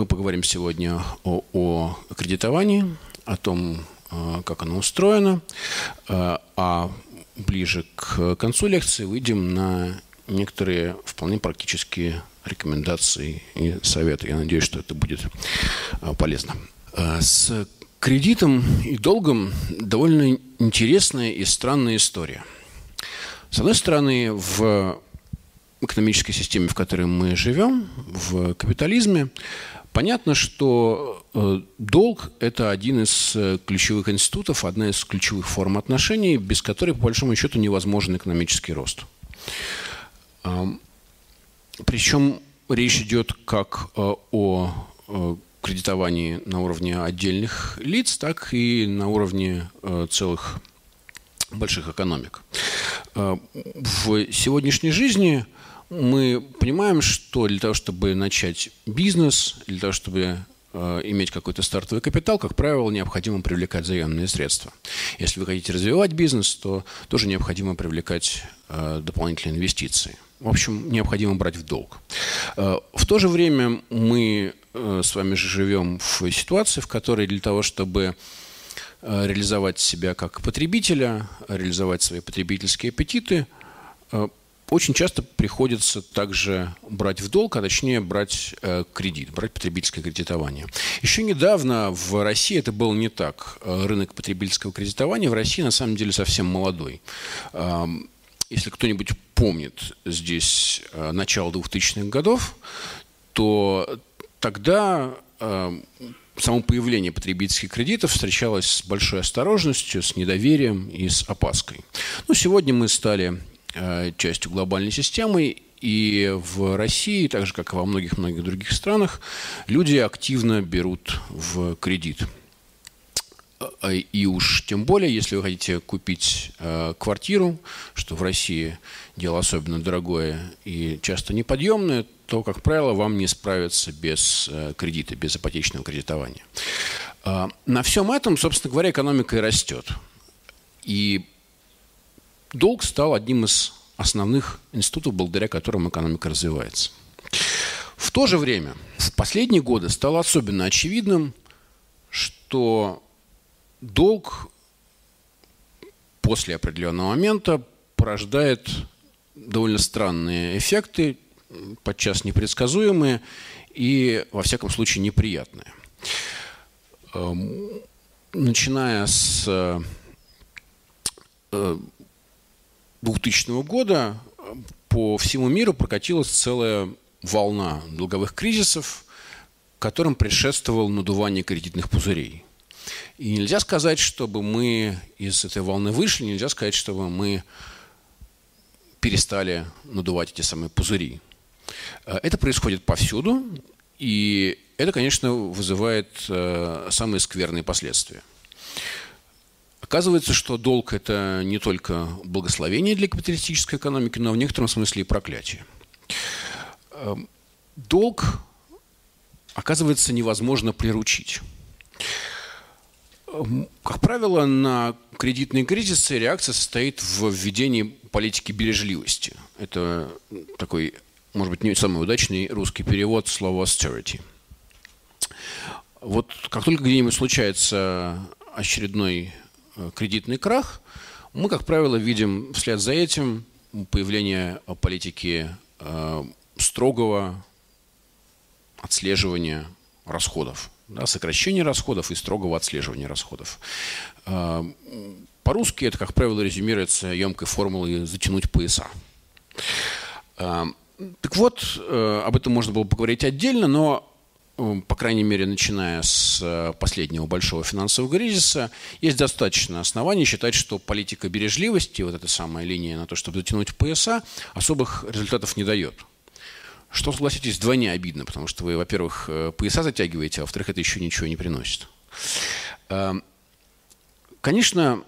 Мы поговорим сегодня о, о кредитовании, о том, как оно устроено, а ближе к концу лекции выйдем на некоторые вполне практические рекомендации и советы. Я надеюсь, что это будет полезно. С кредитом и долгом довольно интересная и странная история. С одной стороны, в экономической системе, в которой мы живем, в капитализме, понятно, что э, долг – это один из э, ключевых институтов, одна из ключевых форм отношений, без которой, по большому счету, невозможен экономический рост. Причем речь идет как э, о кредитовании на уровне отдельных лиц, так и на уровне целых больших экономик. В сегодняшней жизни мы понимаем, что для того, чтобы начать бизнес, для того, чтобы э, иметь какой-то стартовый капитал, как правило, необходимо привлекать заемные средства. Если вы хотите развивать бизнес, то тоже необходимо привлекать дополнительные инвестиции. В общем, необходимо брать в долг. В то же время мы Э, с вами живем в ситуации, в которой для того, чтобы э, реализовать себя как потребителя, реализовать свои потребительские аппетиты, э, очень часто приходится также брать в долг, а точнее брать кредит, брать потребительское кредитование. Еще недавно в России это было не так. Рынок потребительского кредитования в России на самом деле совсем молодой. Если кто-нибудь помнит здесь начало 2000-х годов, то тогда э, само появление потребительских кредитов встречалось с большой осторожностью, с недоверием и с опаской. Но сегодня мы стали э, частью глобальной системы, и в России, так же как и во многих-многих других странах, люди активно берут в кредит. Э, и уж тем более, если вы хотите купить э, квартиру, что в России дело особенно дорогое и часто неподъемное, то, как правило, вам не справиться без э, кредита, без ипотечного кредитования. Э, на всем этом, собственно говоря, экономика и растет. И долг стал одним из основных институтов, благодаря которым экономика развивается. В то же время, в последние годы стало особенно очевидным, что долг после определенного момента порождает довольно странные эффекты, подчас непредсказуемые и, во всяком случае, неприятные. Эм, начиная с 2000 э, года по всему миру прокатилась целая волна долговых кризисов, которым предшествовал надувание кредитных пузырей. И нельзя сказать, чтобы мы из этой волны вышли, нельзя сказать, чтобы мы перестали надувать эти самые пузыри. Э, это происходит повсюду, и это, конечно, вызывает э, самые скверные последствия. Оказывается, что долг – это не только благословение для капиталистической экономики, но в некотором смысле и проклятие. Эм, долг, оказывается, невозможно приручить. Эм, как правило, на кредитные кризисы реакция состоит в введении политики бережливости. Это такой может быть, не самый удачный русский перевод слова austerity. Вот как только где-нибудь случается очередной кредитный крах, мы, как правило, видим вслед за этим появление политики э, строгого отслеживания расходов, да, сокращения расходов и строгого отслеживания расходов. Э, по-русски это, как правило, резюмируется емкой формулой «затянуть пояса». Так вот, э, об этом можно было поговорить отдельно, но э, по крайней мере, начиная с э, последнего большого финансового кризиса, есть достаточно оснований считать, что политика бережливости, вот эта самая линия на то, чтобы затянуть пояса, особых результатов не дает. Что, согласитесь, вдвойне обидно, потому что вы, во-первых, пояса затягиваете, а во-вторых, это еще ничего не приносит. Конечно,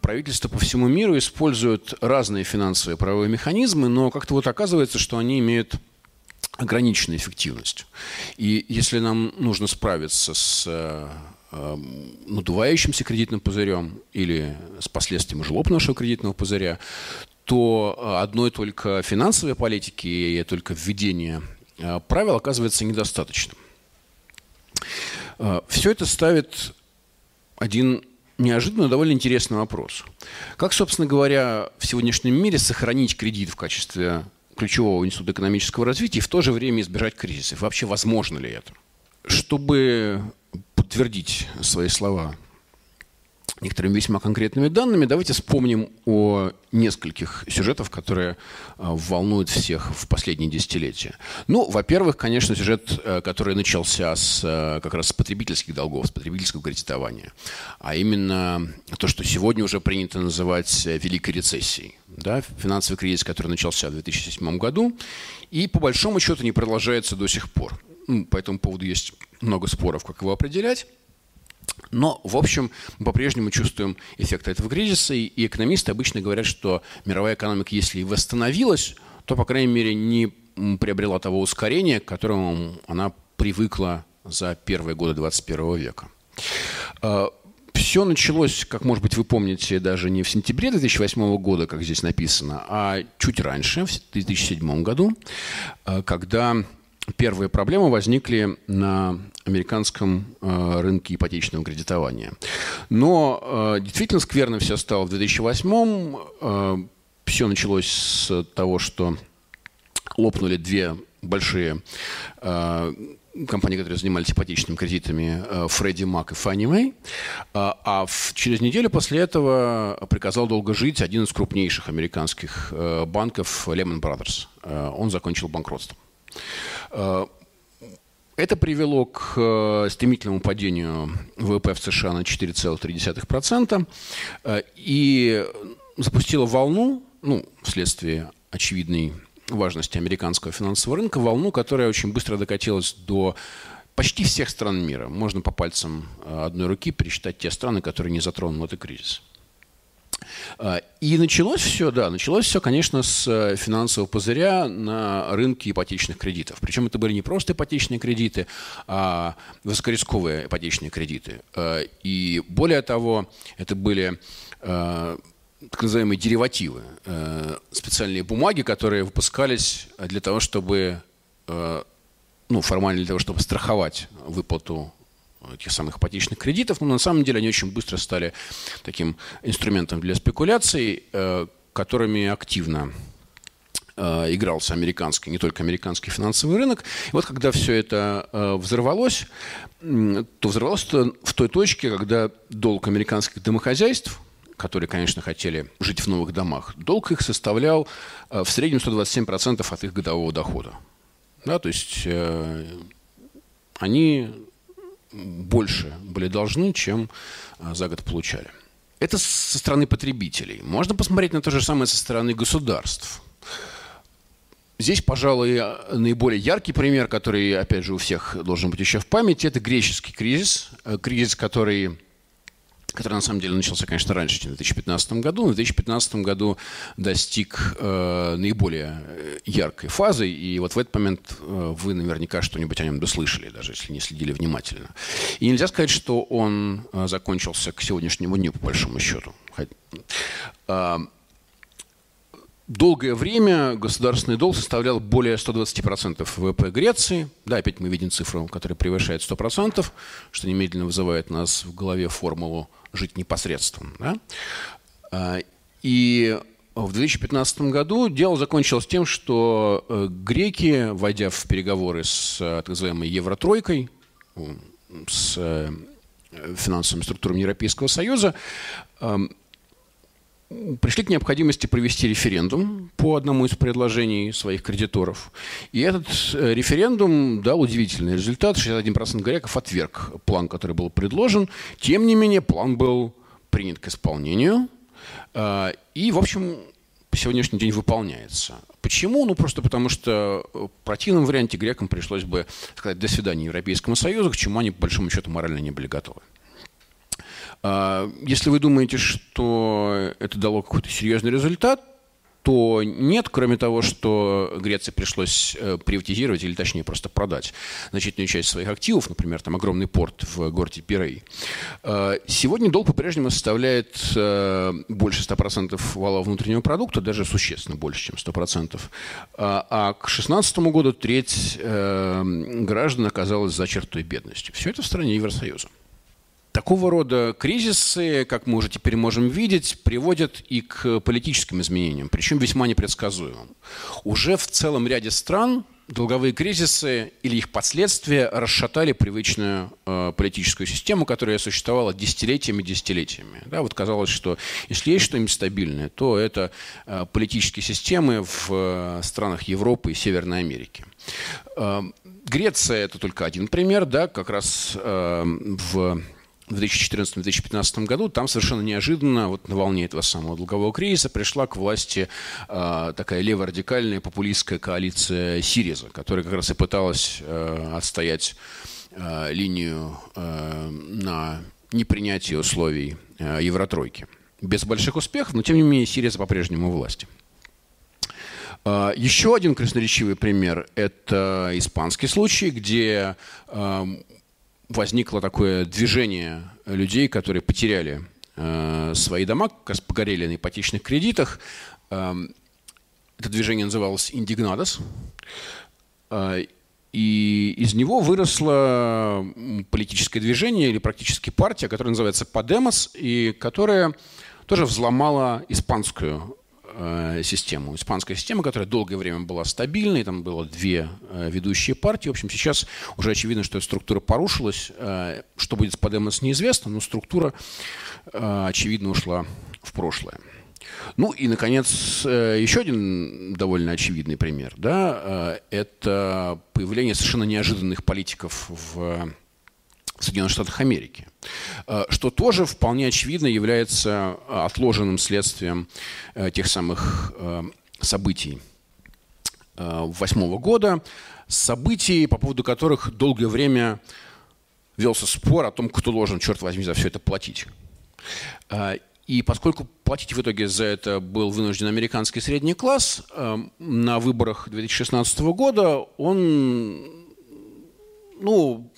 правительства по всему миру используют разные финансовые правовые механизмы, но как-то вот оказывается, что они имеют ограниченную эффективность. И если нам нужно справиться с э, э, надувающимся кредитным пузырем или с последствиями уже лопнувшего кредитного пузыря, то одной только финансовой политики и только введения э, правил оказывается недостаточным. Все это ставит один неожиданно довольно интересный вопрос. Как, собственно говоря, в сегодняшнем мире сохранить кредит в качестве ключевого института экономического развития и в то же время избежать кризисов? Вообще возможно ли это? Чтобы подтвердить свои слова некоторыми весьма конкретными данными, давайте вспомним о нескольких сюжетах, которые а, волнуют всех в последние десятилетия. Ну, во-первых, конечно, сюжет, э, который начался с, э, как раз с потребительских долгов, с потребительского кредитования, а именно то, что сегодня уже принято называть э, великой рецессией. Да, финансовый кризис, который начался в 2007 году и, по большому счету, не продолжается до сих пор. Ну, по этому поводу есть много споров, как его определять. Но, в общем, мы по-прежнему чувствуем эффект этого кризиса, и экономисты обычно говорят, что мировая экономика, если и восстановилась, то, по крайней мере, не приобрела того ускорения, к которому она привыкла за первые годы 21 века. А, Все началось, как, может быть, вы помните, даже не в сентябре 2008 года, как здесь написано, а чуть раньше, в 2007 году, а, когда первые проблемы возникли на американском э, рынке ипотечного кредитования. Но э, действительно скверно все стало в 2008 э, Все началось с того, что лопнули две большие компании, которые занимались ипотечными кредитами, Фредди Мак и Фанни Мэй. А через неделю после этого приказал долго жить один из крупнейших американских банков Lehman Brothers. Он закончил банкротством. Э, это привело к э, стремительному падению ВВП в США на 4,3% э, и запустило волну, ну, вследствие очевидной важности американского финансового рынка, волну, которая очень быстро докатилась до почти всех стран мира. Можно по пальцам одной руки пересчитать те страны, которые не затронул этот кризис. А, и началось все, да, началось все, конечно, с э, финансового пузыря на рынке ипотечных кредитов. Причем это были не просто ипотечные кредиты, а высокорисковые ипотечные кредиты. А, и более того, это были а, так называемые деривативы, специальные бумаги, которые выпускались для того, чтобы ну, формально для того, чтобы страховать выплату этих самых ипотечных кредитов, но на самом деле они очень быстро стали таким инструментом для спекуляций, э, которыми активно э, игрался американский, не только американский финансовый рынок. И вот когда все это э, взорвалось, то взорвалось это в той точке, когда долг американских домохозяйств, которые, конечно, хотели жить в новых домах, долг их составлял в среднем 127% от их годового дохода. Да, то есть они больше были должны, чем а, за год получали. Это со стороны потребителей. Можно посмотреть на то же самое со стороны государств. Здесь, пожалуй, наиболее яркий пример, который, опять же, у всех должен быть еще в памяти, это греческий кризис. Э, кризис, который который на самом деле начался, конечно, раньше, чем в 2015 году. Но в 2015 году достиг э, наиболее э, яркой фазы, и вот в этот момент э, вы наверняка что-нибудь о нем дослышали, даже если не следили внимательно. И нельзя сказать, что он э, закончился к сегодняшнему дню, по большому счету. Э, долгое время государственный долг составлял более 120% ВВП Греции. Да, опять мы видим цифру, которая превышает 100%, что немедленно вызывает у нас в голове формулу жить непосредственно. Да? А, и в 2015 году дело закончилось тем, что э, греки, войдя в переговоры с э, так называемой Евротройкой, с э, финансовыми структурами Европейского Союза, эм, пришли к необходимости провести референдум по одному из предложений своих кредиторов. И этот референдум дал удивительный результат. 61% греков отверг план, который был предложен. Тем не менее, план был принят к исполнению. А, и, в общем, сегодняшний день выполняется. Почему? Ну, просто потому что в противном варианте грекам пришлось бы сказать «до свидания Европейскому Союзу», к чему они, по большому счету, морально не были готовы. А, если вы думаете, что это дало какой-то серьезный результат, то нет, кроме того, что Греции пришлось э, приватизировать, или точнее просто продать значительную часть своих активов, например, там огромный порт в городе Пирей. Э, сегодня долг по-прежнему составляет э, больше 100% вала внутреннего продукта, даже существенно больше, чем 100%. А к 2016 году треть граждан оказалась за чертой бедности. Все это в стране Евросоюза. Такого рода кризисы, как мы уже теперь можем видеть, приводят и к политическим изменениям, причем весьма непредсказуемым. Уже в целом ряде стран долговые кризисы или их последствия расшатали привычную э, политическую систему, которая существовала десятилетиями и десятилетиями. Да, вот казалось, что если есть что-нибудь стабильное, то это э, политические системы в э, странах Европы и Северной Америки. Э, Греция это только один пример, да, как раз э, в в 2014-2015 году, там совершенно неожиданно, вот на волне этого самого долгового кризиса, пришла к власти э, такая леворадикальная популистская коалиция Сириза, которая как раз и пыталась э, отстоять э, линию э, на непринятие условий э, Евротройки. Без больших успехов, но тем не менее Сириза по-прежнему власти. Еще один красноречивый пример – это испанский случай, где возникло такое движение людей, которые потеряли э, свои дома, погорели на ипотечных кредитах. Э, это движение называлось «Индигнадос». Э, и из него выросло политическое движение или практически партия, которая называется «Подемос», и которая тоже взломала испанскую Э, систему. Испанская система, которая долгое время была стабильной, там было две э, ведущие партии. В общем, сейчас уже очевидно, что эта структура порушилась. Э, что будет с Подемос, неизвестно, но структура, очевидно, ушла в прошлое. Ну и, наконец, еще один довольно очевидный пример. Да, это появление совершенно неожиданных политиков в Соединенных Штатах Америки, э, что тоже вполне очевидно является э, отложенным следствием э, тех самых событий восьмого года, событий, по поводу которых долгое время велся спор о том, кто должен, черт возьми, за все это платить. И поскольку платить в итоге за это был вынужден американский средний класс, на выборах 2016 года он ну,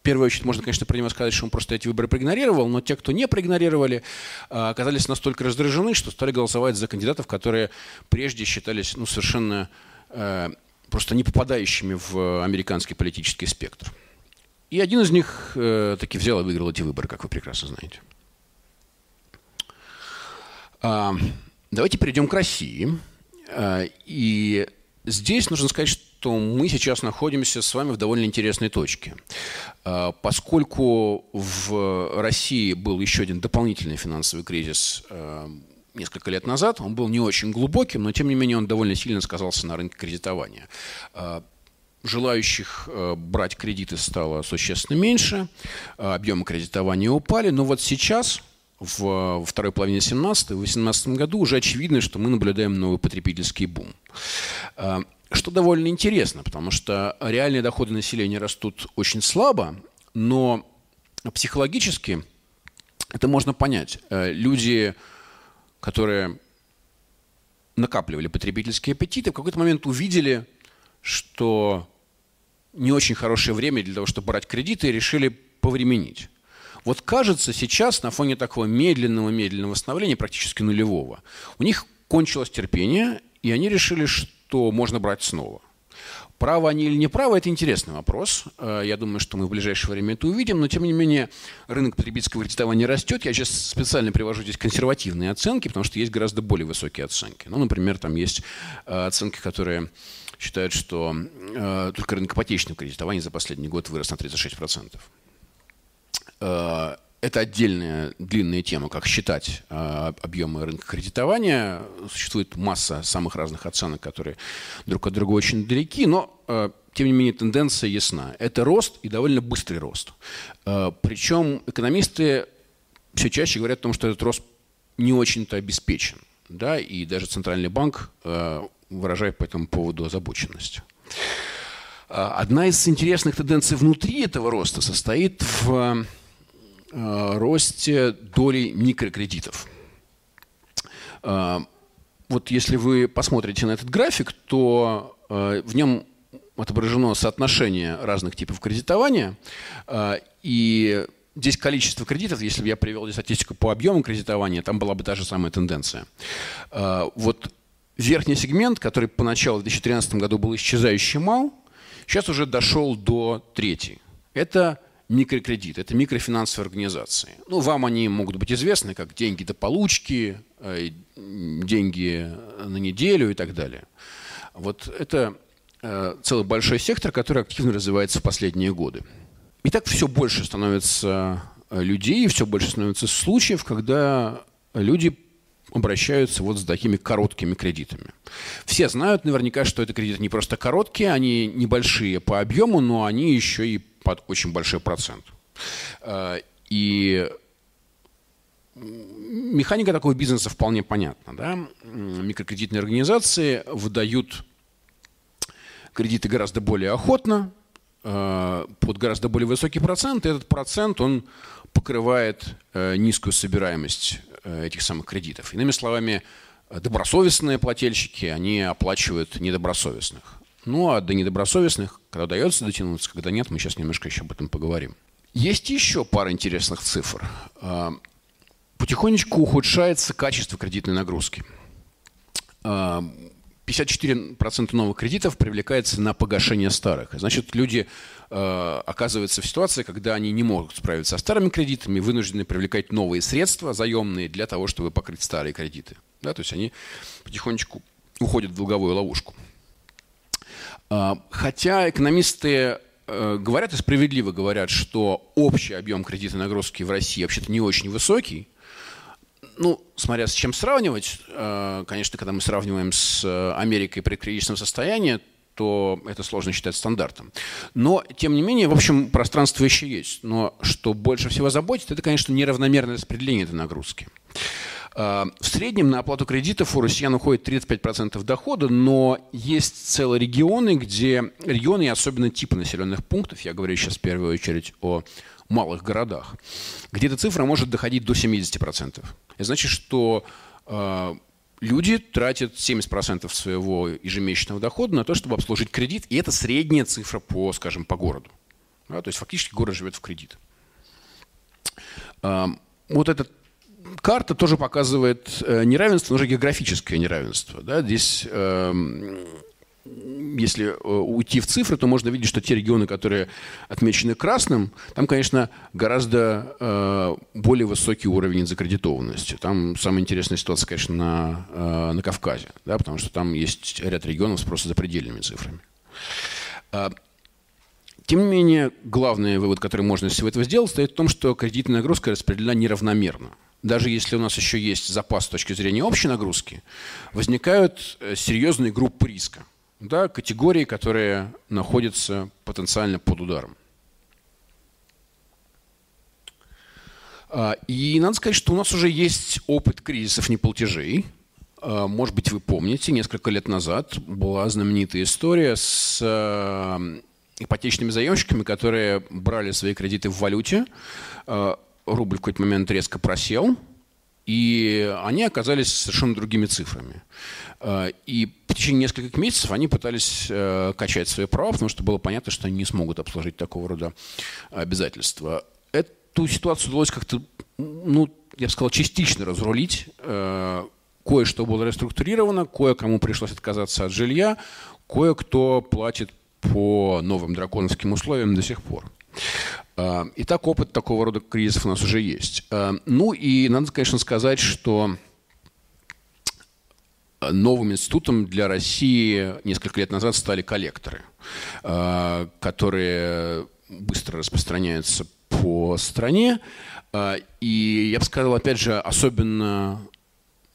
в первую очередь можно, конечно, про него сказать, что он просто эти выборы проигнорировал, но те, кто не проигнорировали, а, оказались настолько раздражены, что стали голосовать за кандидатов, которые прежде считались ну, совершенно э, просто не попадающими в американский политический спектр. И один из них э, таки взял и выиграл эти выборы, как вы прекрасно знаете. А, давайте перейдем к России. А, и здесь нужно сказать, что что мы сейчас находимся с вами в довольно интересной точке. А, поскольку в России был еще один дополнительный финансовый кризис а, несколько лет назад, он был не очень глубоким, но тем не менее он довольно сильно сказался на рынке кредитования. А, желающих брать кредиты стало существенно меньше, объемы кредитования упали, но вот сейчас в второй половине 17-18 году уже очевидно, что мы наблюдаем новый потребительский бум. Что довольно интересно, потому что реальные доходы населения растут очень слабо, но психологически это можно понять. Э, люди, которые накапливали потребительские аппетиты, в какой-то момент увидели, что не очень хорошее время для того, чтобы брать кредиты, и решили повременить. Вот кажется, сейчас на фоне такого медленного-медленного восстановления, практически нулевого, у них кончилось терпение, и они решили, что то можно брать снова. Правы они или не правы, это интересный вопрос. Э, я думаю, что мы в ближайшее время это увидим, но тем не менее рынок потребительского кредитования растет. Я сейчас специально привожу здесь консервативные оценки, потому что есть гораздо более высокие оценки. Ну, например, там есть э, оценки, которые считают, что э, только рынок ипотечного кредитования за последний год вырос на 36% это отдельная длинная тема, как считать э, объемы рынка кредитования. Существует масса самых разных оценок, которые друг от друга очень далеки, но э, тем не менее тенденция ясна. Это рост и довольно быстрый рост. Э, причем экономисты все чаще говорят о том, что этот рост не очень-то обеспечен. Да, и даже Центральный банк выражает по этому поводу озабоченность. Одна из интересных тенденций внутри этого роста состоит в росте доли микрокредитов. Э, вот если вы посмотрите на этот график, то э, в нем отображено соотношение разных типов кредитования. Э, и здесь количество кредитов, если бы я привел здесь статистику по объему кредитования, там была бы та же самая тенденция. Э, вот верхний сегмент, который поначалу в 2013 году был исчезающий мал, сейчас уже дошел до трети. Это микрокредит, это микрофинансовые организации. Ну, вам они могут быть известны как деньги до получки, э, деньги на неделю и так далее. Вот это э, целый большой сектор, который активно развивается в последние годы. И так все больше становится э, людей, все больше становится случаев, когда люди обращаются вот с такими короткими кредитами. Все знают наверняка, что это кредиты не просто короткие, они небольшие по объему, но они еще и под очень большой процент. Э, и механика такого бизнеса вполне понятна. Да? Микрокредитные организации выдают кредиты гораздо более охотно, под гораздо более высокий процент, и этот процент, он покрывает э, низкую собираемость этих самых кредитов. Иными словами, добросовестные плательщики, они оплачивают недобросовестных. Ну, а до недобросовестных, когда удается дотянуться, когда нет, мы сейчас немножко еще об этом поговорим. Есть еще пара интересных цифр. Потихонечку ухудшается качество кредитной нагрузки. 54% а, новых кредитов привлекается на погашение старых. Значит, люди э, оказываются в ситуации, когда они не могут справиться со старыми кредитами, вынуждены привлекать новые средства заемные для того, чтобы покрыть старые кредиты. Да, то есть они потихонечку уходят в долговую ловушку. А, хотя экономисты э, говорят и справедливо говорят, что общий объем кредитной нагрузки в России вообще-то не очень высокий. Ну, смотря с чем сравнивать, э, конечно, когда мы сравниваем с э, Америкой при кризисном состоянии, то это сложно считать стандартом. Но, тем не менее, в общем, пространство еще есть. Но что больше всего заботит, это, конечно, неравномерное распределение этой нагрузки. А, в среднем на оплату кредитов у россиян уходит 35% дохода, но есть целые регионы, где регионы и особенно типы населенных пунктов, я говорю сейчас в первую очередь о малых городах, где эта цифра может доходить до 70%. Это значит, что э, люди тратят 70% своего ежемесячного дохода на то, чтобы обслужить кредит, и это средняя цифра по, скажем, по городу. Да, то есть фактически город живет в кредит. Э, вот этот карта тоже показывает э, неравенство, но уже географическое неравенство. Да? Здесь, эм, если э, уйти в цифры, то можно видеть, что те регионы, которые отмечены красным, там, конечно, гораздо э, более высокий уровень закредитованности. Там самая интересная ситуация, конечно, на, на Кавказе, да? потому что там есть ряд регионов с просто запредельными цифрами. А, тем не менее, главный вывод, который можно из всего этого сделать, стоит в том, что кредитная нагрузка распределена неравномерно даже если у нас еще есть запас с точки зрения общей нагрузки, возникают э, серьезные группы риска. Да, категории, которые находятся потенциально под ударом. А, и надо сказать, что у нас уже есть опыт кризисов неплатежей. А, может быть, вы помните, несколько лет назад была знаменитая история с э, ипотечными заемщиками, которые брали свои кредиты в валюте, а, рубль в какой-то момент резко просел, и они оказались совершенно другими цифрами. Э, и в течение нескольких месяцев они пытались э, качать свои права, потому что было понятно, что они не смогут обслужить такого рода обязательства. Эту ситуацию удалось как-то, ну, я бы сказал, частично разрулить. Э, кое-что было реструктурировано, кое-кому пришлось отказаться от жилья, кое-кто платит по новым драконовским условиям до сих пор. А, итак, опыт такого рода кризисов у нас уже есть. А, ну и надо, конечно, сказать, что новым институтом для России несколько лет назад стали коллекторы, а, которые быстро распространяются по стране. И я бы сказал, опять же, особенно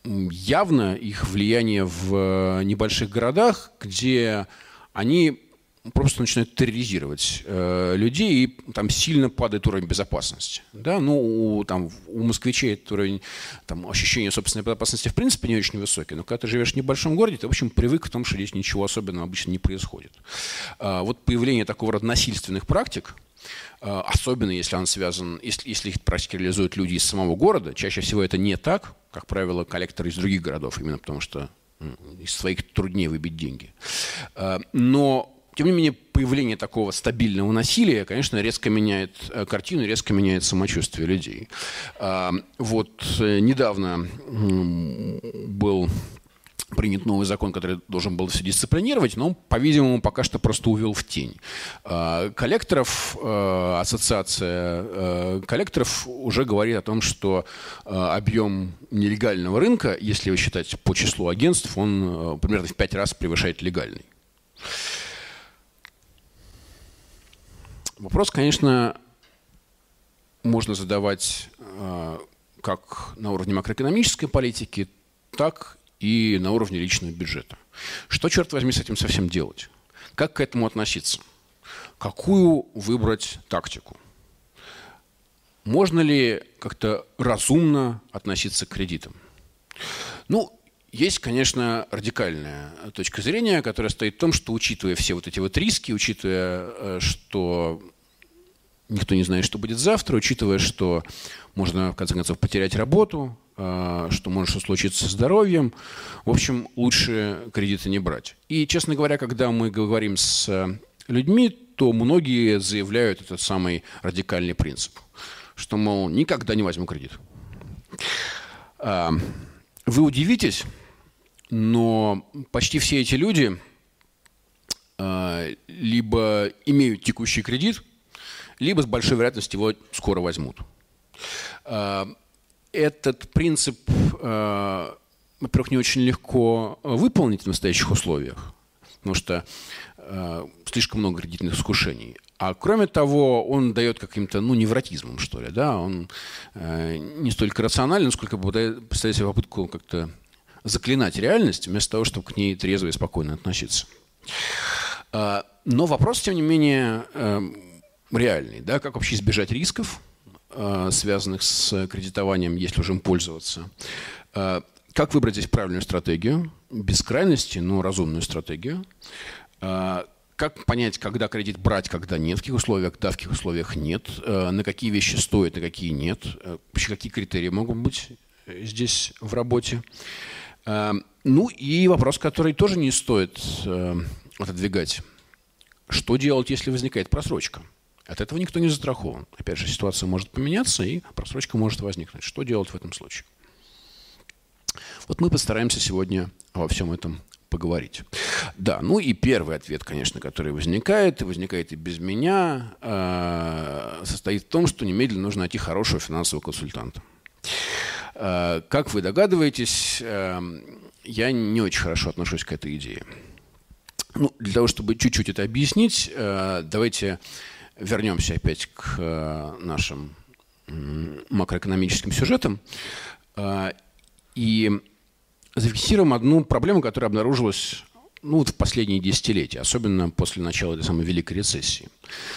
явно их влияние в небольших городах, где они просто начинают терроризировать э, людей, и там сильно падает уровень безопасности. Да? Ну, у, там, у москвичей этот уровень там, ощущения собственной безопасности в принципе не очень высокий, но когда ты живешь в небольшом городе, ты, в общем, привык к тому, что здесь ничего особенного обычно не происходит. А, вот появление такого рода насильственных практик, а, особенно если он связан, если, если их практики реализуют люди из самого города, чаще всего это не так, как правило, коллекторы из других городов, именно потому что Из своих труднее выбить деньги. Но тем не менее, появление такого стабильного насилия, конечно, резко меняет э, картину, резко меняет самочувствие людей. А, вот э, недавно был принят новый закон, который должен был все дисциплинировать, но по-видимому, пока что просто увел в тень. А, коллекторов, э, ассоциация коллекторов уже говорит о том, что объем нелегального рынка, если его считать по числу агентств, он примерно в пять раз превышает легальный. Вопрос, конечно, можно задавать э, как на уровне макроэкономической политики, так и на уровне личного бюджета. Что, черт возьми, с этим совсем делать? Как к этому относиться? Какую выбрать тактику? Можно ли как-то разумно относиться к кредитам? Ну, есть, конечно, радикальная точка зрения, которая стоит в том, что учитывая все вот эти вот риски, учитывая, э, что никто не знает, что будет завтра, учитывая, что можно, в конце концов, потерять работу, э, что может что случиться со здоровьем. В общем, лучше кредиты не брать. И, честно говоря, когда мы говорим с людьми, то многие заявляют этот самый радикальный принцип, что, мол, никогда не возьму кредит. А, вы удивитесь, но почти все эти люди э, либо имеют текущий кредит, либо с большой вероятностью его скоро возьмут. Э, этот принцип, э, во-первых, не очень легко выполнить в настоящих условиях, потому что слишком много кредитных искушений. А кроме того, он дает каким-то, ну, невротизмом, что ли, да, он не столько рационален, сколько представляет себе попытку как-то заклинать реальность, вместо того, чтобы к ней трезво и спокойно относиться. А, но вопрос, тем не менее, эм, реальный. Да? Как вообще избежать рисков, э, связанных с кредитованием, если уже им пользоваться? А, как выбрать здесь правильную стратегию? Без крайности, но разумную стратегию. А, как понять, когда кредит брать, когда нет, в каких условиях, да, в каких условиях нет, э, на какие вещи стоит, на какие нет, э, вообще какие критерии могут быть здесь в работе. Эм, ну и вопрос, который тоже не стоит эм, отодвигать. Что делать, если возникает просрочка? От этого никто не застрахован. Опять же, ситуация может поменяться, и просрочка может возникнуть. Что делать в этом случае? Вот мы постараемся сегодня во всем этом поговорить. Да, ну и первый ответ, конечно, который возникает, и возникает и без меня, э, состоит в том, что немедленно нужно найти хорошего финансового консультанта. Э, как вы догадываетесь, эм, я не очень хорошо отношусь к этой идее. Ну, для того, чтобы чуть-чуть это объяснить, э, давайте вернемся опять к э, нашим макроэкономическим сюжетам и зафиксируем одну проблему, которая обнаружилась ну, вот в последние десятилетия, особенно после начала этой самой Великой рецессии.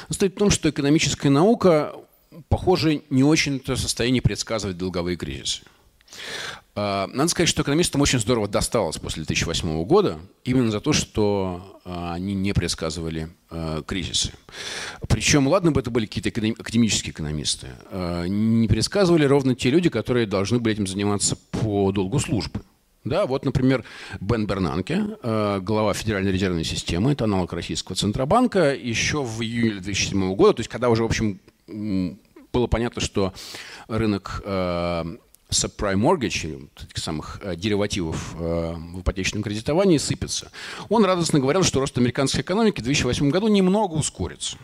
Состоит в том, что экономическая наука похоже, не очень-то в состоянии предсказывать долговые кризисы. А, надо сказать, что экономистам очень здорово досталось после 2008 года именно за то, что а, они не предсказывали а, кризисы. Причем, ладно бы это были какие-то академические экономисты, не предсказывали ровно те люди, которые должны были этим заниматься по долгу службы. Да, вот, например, Бен Бернанке, глава Федеральной резервной системы, это аналог российского Центробанка, еще в июне 2007 года, то есть когда уже, в общем, было понятно, что рынок subprime mortgage, таких самых э, деривативов э, в ипотечном кредитовании, сыпется. Он радостно говорил, что рост американской экономики в 2008 году немного ускорится.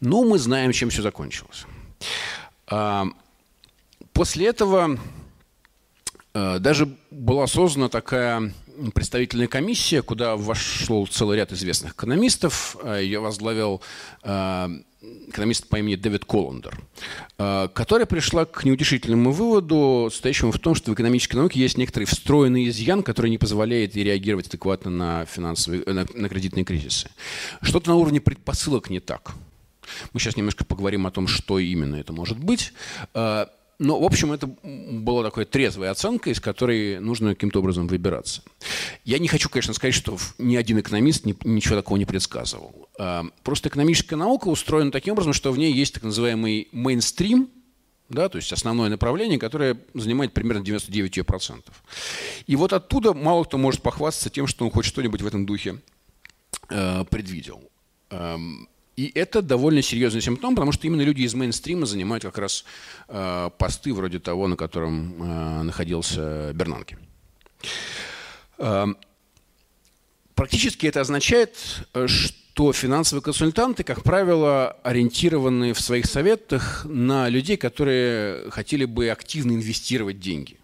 Но мы знаем, чем все закончилось. Э, после этого э, даже была создана такая представительная комиссия, куда вошел целый ряд известных экономистов. Э, Ее возглавил э, экономист по имени Дэвид Колландер, э, которая пришла к неутешительному выводу, состоящему в том, что в экономической науке есть некоторый встроенный изъян, который не позволяет ей реагировать адекватно на, финансовые, на, на кредитные кризисы. Что-то на уровне предпосылок не так. Мы сейчас немножко поговорим о том, что именно это может быть. Но, в общем, это была такая трезвая оценка, из которой нужно каким-то образом выбираться. Я не хочу, конечно, сказать, что ни один экономист ничего такого не предсказывал. А, просто экономическая наука устроена таким образом, что в ней есть так называемый мейнстрим, да, то есть основное направление, которое занимает примерно 99%. И вот оттуда мало кто может похвастаться тем, что он хоть что-нибудь в этом духе э, предвидел. Эм, и это довольно серьезный симптом, потому что именно люди из мейнстрима занимают как раз э, посты вроде того, на котором э, находился Бернанке. Э, практически это означает, э, что то финансовые консультанты, как правило, ориентированы в своих советах на людей, которые хотели бы активно инвестировать деньги.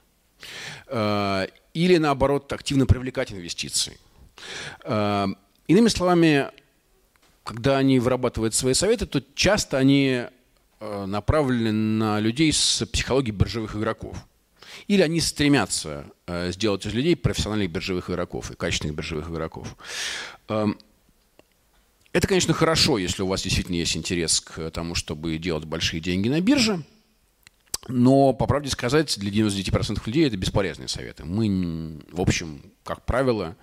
Э, или, наоборот, активно привлекать инвестиции. Э, иными словами, когда они вырабатывают свои советы, то часто они э, направлены на людей с психологией биржевых игроков. Или они стремятся сделать из людей профессиональных биржевых игроков и качественных биржевых игроков. Эм, это, конечно, хорошо, если у вас действительно есть интерес к тому, чтобы делать большие деньги на бирже. Но, по правде сказать, для 99% людей это бесполезные советы. Мы, в общем, как правило,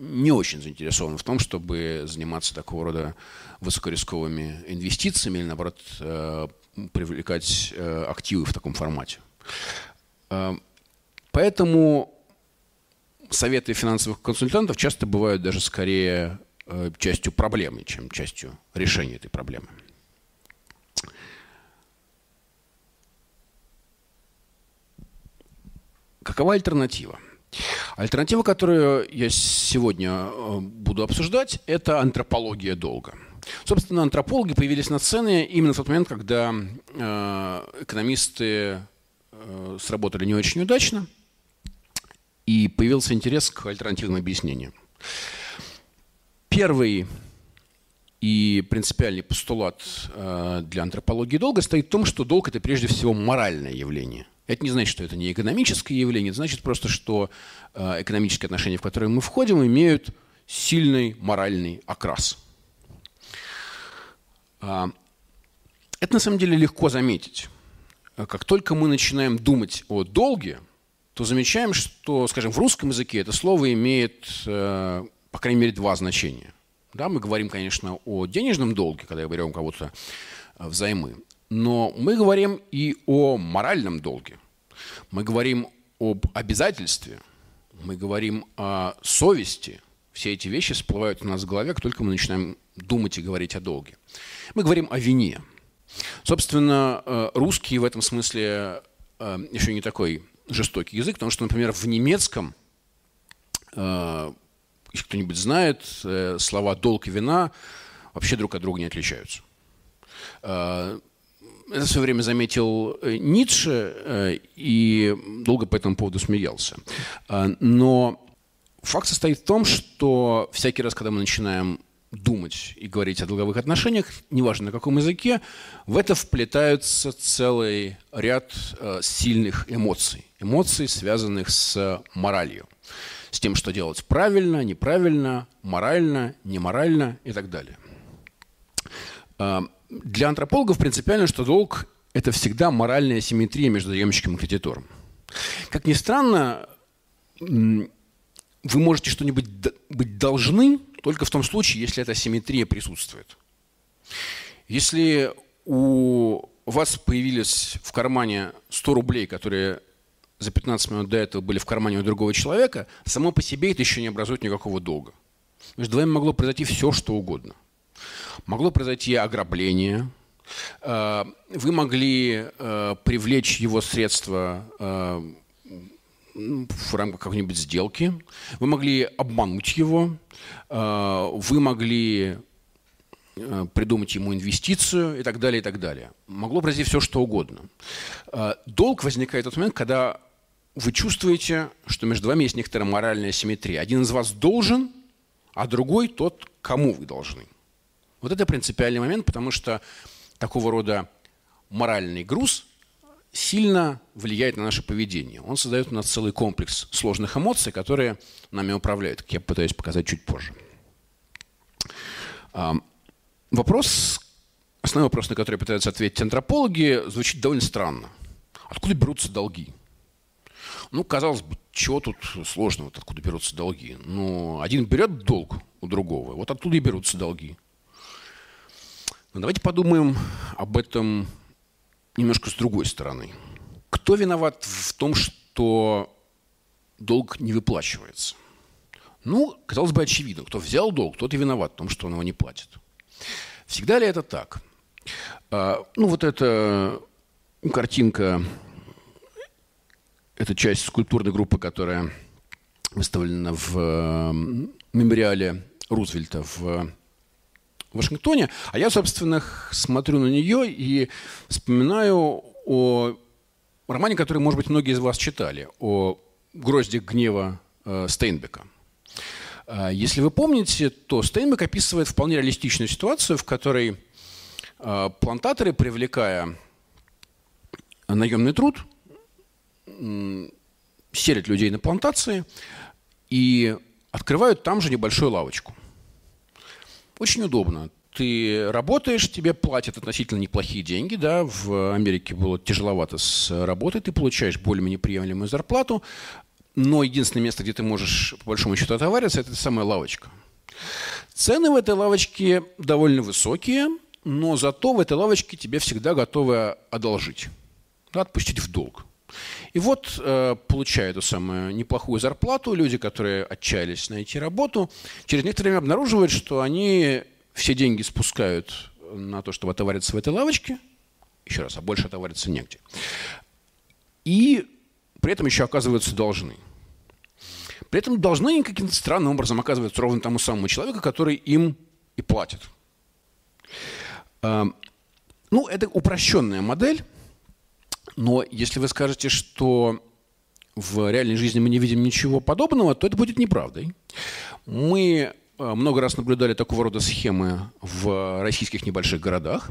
не очень заинтересованы в том, чтобы заниматься такого рода высокорисковыми инвестициями или, наоборот, э, привлекать э, активы в таком формате. Э, поэтому советы финансовых консультантов часто бывают даже скорее частью проблемы, чем частью решения этой проблемы. Какова альтернатива? Альтернатива, которую я сегодня э, буду обсуждать, это антропология долга. Собственно, антропологи появились на сцене именно в тот момент, когда э, экономисты сработали не очень удачно, и появился интерес к альтернативным объяснениям. Первый и принципиальный постулат э, для антропологии долга стоит в том, что долг – это прежде всего моральное явление. Это не значит, что это не экономическое явление, это значит просто, что э, экономические отношения, в которые мы входим, имеют сильный моральный окрас. А, это на самом деле легко заметить. Как только мы начинаем думать о долге, то замечаем, что, скажем, в русском языке это слово имеет э, по крайней мере, два значения. Да, мы говорим, конечно, о денежном долге, когда берем кого-то э, взаймы, но мы говорим и о моральном долге. Мы говорим об обязательстве, мы говорим о совести. Все эти вещи всплывают у нас в голове, как только мы начинаем думать и говорить о долге. Мы говорим о вине. Собственно, э, русский в этом смысле э, еще не такой жестокий язык, потому что, например, в немецком если кто-нибудь знает, э, слова «долг» и «вина» вообще друг от друга не отличаются. Э, это в свое время заметил э, Ницше и долго по этому поводу смеялся. Но факт состоит в том, что всякий раз, когда мы начинаем думать и говорить о долговых отношениях, неважно на каком языке, в это вплетаются целый ряд сильных эмоций. Эмоций, связанных с моралью с тем, что делать правильно, неправильно, морально, неморально и так далее. Для антропологов принципиально, что долг – это всегда моральная симметрия между заемщиком и кредитором. Как ни странно, вы можете что-нибудь быть должны только в том случае, если эта симметрия присутствует. Если у вас появились в кармане 100 рублей, которые за 15 минут до этого были в кармане у другого человека, само по себе это еще не образует никакого долга. Между вами могло произойти все, что угодно. Могло произойти ограбление, э, вы могли э, привлечь его средства э, в рамках какой-нибудь сделки, вы могли обмануть его, вы могли придумать ему инвестицию и так далее, и так далее. Могло произойти все, что угодно. Долг возникает в тот момент, когда вы чувствуете, что между вами есть некоторая моральная симметрия. Один из вас должен, а другой тот, кому вы должны. Вот это принципиальный момент, потому что такого рода моральный груз сильно влияет на наше поведение. Он создает у нас целый комплекс сложных эмоций, которые нами управляют, как я пытаюсь показать чуть позже. Вопрос, основной вопрос, на который пытаются ответить антропологи, звучит довольно странно. Откуда берутся долги? Ну, казалось бы, чего тут сложного, откуда берутся долги? Ну, один берет долг у другого, вот оттуда и берутся долги. Но давайте подумаем об этом немножко с другой стороны. Кто виноват в том, что долг не выплачивается? Ну, казалось бы, очевидно. Кто взял долг, тот и виноват в том, что он его не платит. Всегда ли это так? А, ну, вот эта картинка, это часть скульптурной группы, которая выставлена в э, мемориале Рузвельта в Вашингтоне. А я, собственно, смотрю на нее и вспоминаю о романе, который, может быть, многие из вас читали, о «Грозде гнева» э, Стейнбека. А, если вы помните, то Стейнбек описывает вполне реалистичную ситуацию, в которой а, плантаторы, привлекая наемный труд, селят людей на плантации и открывают там же небольшую лавочку. Очень удобно. Ты работаешь, тебе платят относительно неплохие деньги, да, в Америке было тяжеловато с работой, ты получаешь более-менее приемлемую зарплату, но единственное место, где ты можешь, по большому счету, отовариться, это самая лавочка. Цены в этой лавочке довольно высокие, но зато в этой лавочке тебе всегда готовы одолжить, да, отпустить в долг. И вот, э, получая эту самую неплохую зарплату, люди, которые отчаялись найти работу, через некоторое время обнаруживают, что они все деньги спускают на то, чтобы отовариться в этой лавочке. Еще раз, а больше отовариться негде. И при этом еще оказываются должны. При этом должны каким-то странным образом оказываются ровно тому самому человеку, который им и платит. Эм, ну, это упрощенная модель, но если вы скажете, что в реальной жизни мы не видим ничего подобного, то это будет неправдой. Мы э, много раз наблюдали такого рода схемы в российских небольших городах,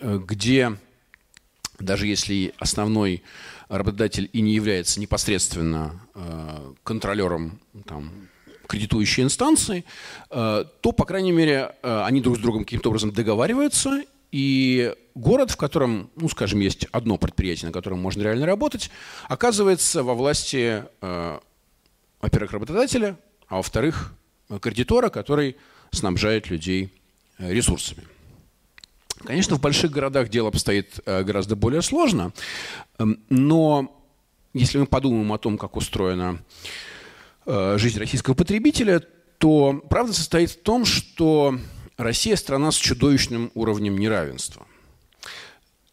э, где даже если основной работодатель и не является непосредственно э, контролером там, кредитующей инстанции, то, по крайней мере, они друг с другом каким-то образом договариваются, и город, в котором, ну, скажем, есть одно предприятие, на котором можно реально работать, оказывается во власти, э, во-первых, работодателя, а во-вторых, кредитора, который снабжает людей э, ресурсами. Конечно, в больших городах дело обстоит э, гораздо более сложно, эм, но если мы подумаем о том, как устроена э, жизнь российского потребителя, то правда состоит в том, что Россия страна с чудовищным уровнем неравенства.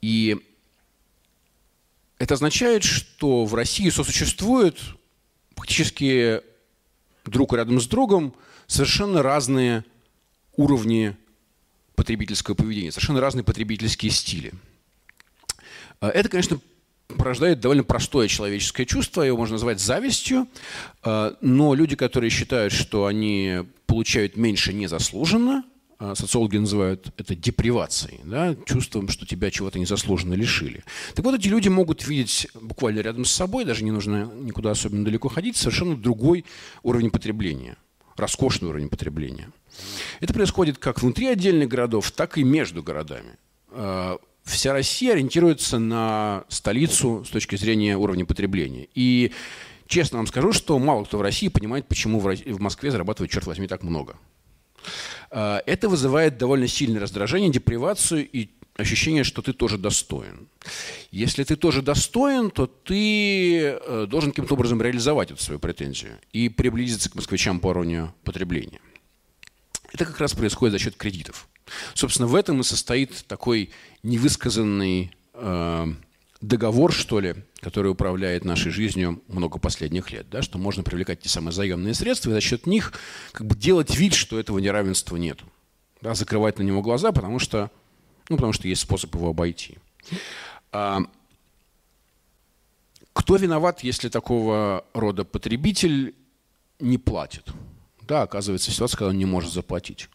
И это означает, что в России сосуществуют практически друг рядом с другом совершенно разные уровни потребительского поведения, совершенно разные потребительские стили. А, это, конечно, порождает довольно простое человеческое чувство, его можно назвать завистью, а, но люди, которые считают, что они получают меньше незаслуженно, социологи называют это депривацией, да, чувством, что тебя чего-то незаслуженно лишили. Так вот, эти люди могут видеть буквально рядом с собой, даже не нужно никуда особенно далеко ходить, совершенно другой уровень потребления, роскошный уровень потребления. Это происходит как внутри отдельных городов, так и между городами. А, вся Россия ориентируется на столицу с точки зрения уровня потребления. И честно вам скажу, что мало кто в России понимает, почему в Москве зарабатывает, черт возьми, так много. А, это вызывает довольно сильное раздражение, депривацию и ощущение, что ты тоже достоин. Если ты тоже достоин, то ты э, должен каким-то образом реализовать эту свою претензию и приблизиться к москвичам по уровню потребления. Это как раз происходит за счет кредитов. Собственно, в этом и состоит такой невысказанный э, договор, что ли, который управляет нашей жизнью много последних лет, да, что можно привлекать те самые заемные средства и за счет них как бы делать вид, что этого неравенства нет. Да, закрывать на него глаза, потому что, ну, потому что есть способ его обойти. А, кто виноват, если такого рода потребитель не платит? Да, оказывается ситуация, когда он не может заплатить.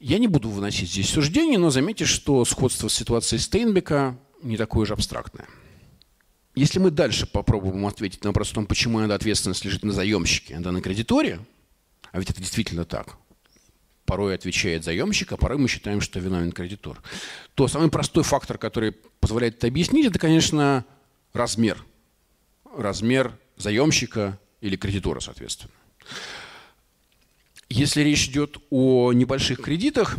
Я не буду выносить здесь суждений, но заметьте, что сходство с ситуацией Стейнбека не такое же абстрактное. Если мы дальше попробуем ответить на вопрос о том, почему эта ответственность лежит на заемщике, а на кредиторе, а ведь это действительно так, порой отвечает заемщик, а порой мы считаем, что виновен кредитор, то самый простой фактор, который позволяет это объяснить, это, конечно, размер. Размер заемщика или кредитора, соответственно. Если речь идет о небольших кредитах,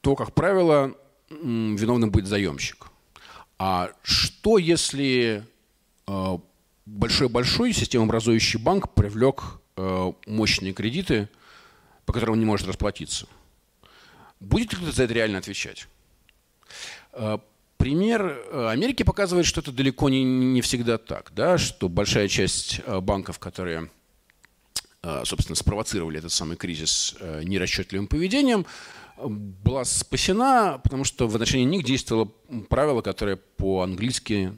то, как правило, виновным будет заемщик. А что, если большой-большой системообразующий банк привлек мощные кредиты, по которым он не может расплатиться? Будет ли кто-то за это реально отвечать? Пример Америки показывает, что это далеко не, не всегда так, да, что большая часть банков, которые Э, собственно, спровоцировали этот самый кризис э, нерасчетливым поведением, была спасена, потому что в отношении них действовало правило, которое по-английски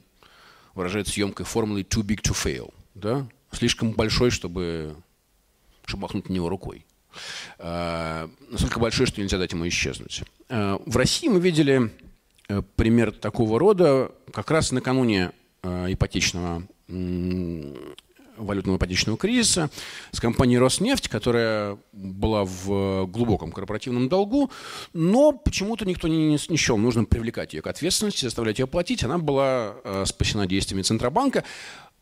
выражает съемкой формулой too big to fail. Да? Слишком большой, чтобы, чтобы махнуть на него рукой. Э, настолько большой, что нельзя дать ему исчезнуть. В России мы видели пример такого рода как раз накануне ипотечного валютного ипотечного кризиса с компанией «Роснефть», которая была в глубоком корпоративном долгу, но почему-то никто не, не счел нужным привлекать ее к ответственности, заставлять ее платить. Она была э, спасена действиями Центробанка,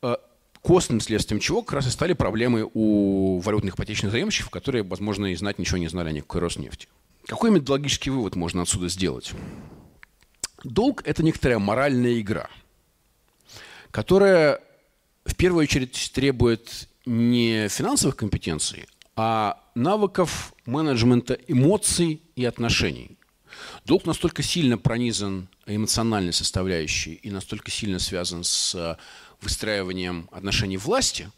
э, костным следствием чего как раз и стали проблемы у валютных ипотечных заемщиков, которые, возможно, и знать ничего не знали о никакой Роснефти. Какой методологический вывод можно отсюда сделать? Долг – это некоторая моральная игра, которая в первую очередь требует не финансовых компетенций, а навыков менеджмента эмоций и отношений. Долг настолько сильно пронизан эмоциональной составляющей и настолько сильно связан с выстраиванием отношений власти,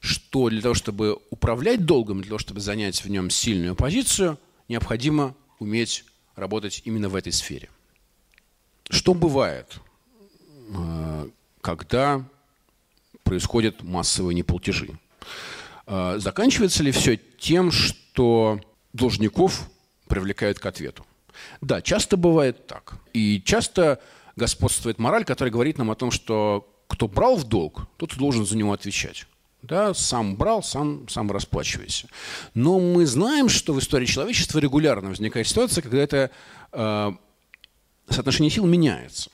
что для того, чтобы управлять долгом, для того, чтобы занять в нем сильную позицию, необходимо уметь работать именно в этой сфере. Что бывает, э, когда происходят массовые неплатежи. А, заканчивается ли все тем, что должников привлекают к ответу? Да, часто бывает так. И часто господствует мораль, которая говорит нам о том, что кто брал в долг, тот должен за него отвечать. Да, сам брал, сам, сам расплачивайся. Но мы знаем, что в истории человечества регулярно возникает ситуация, когда это э, соотношение сил меняется.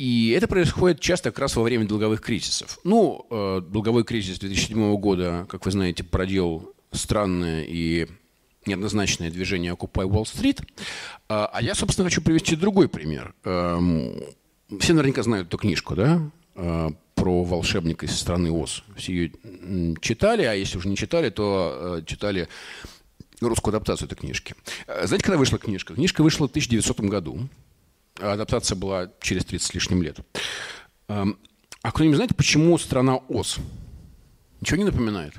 Э, и это происходит часто как раз во время долговых кризисов. Ну, э, долговой кризис 2007 года, как вы знаете, проделал странное и неоднозначное движение Occupy Wall Street. А, а я, собственно, хочу привести другой пример. Эм, все наверняка знают эту книжку, да? Э, про волшебника из страны Оз. Все ее читали, а если уже не читали, то э, читали русскую адаптацию этой книжки. Знаете, когда вышла книжка? Книжка вышла в 1900 году адаптация была через 30 с лишним лет. Эм, а кто-нибудь знает, почему страна ОС? Ничего не напоминает?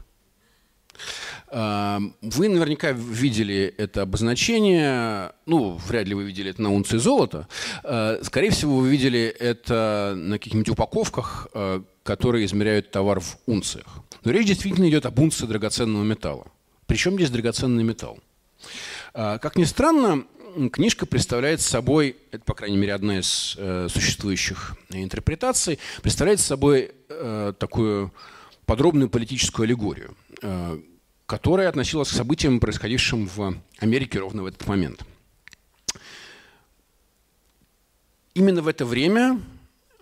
Эм, вы наверняка видели это обозначение, ну, вряд ли вы видели это на унции золота. Э, скорее всего, вы видели это на каких-нибудь упаковках, э, которые измеряют товар в унциях. Но речь действительно идет об унции драгоценного металла. Причем здесь драгоценный металл? Э, как ни странно, книжка представляет собой, это, по крайней мере, одна из э, существующих интерпретаций, представляет собой э, такую подробную политическую аллегорию, э, которая относилась к событиям, происходившим в Америке ровно в этот момент. Именно в это время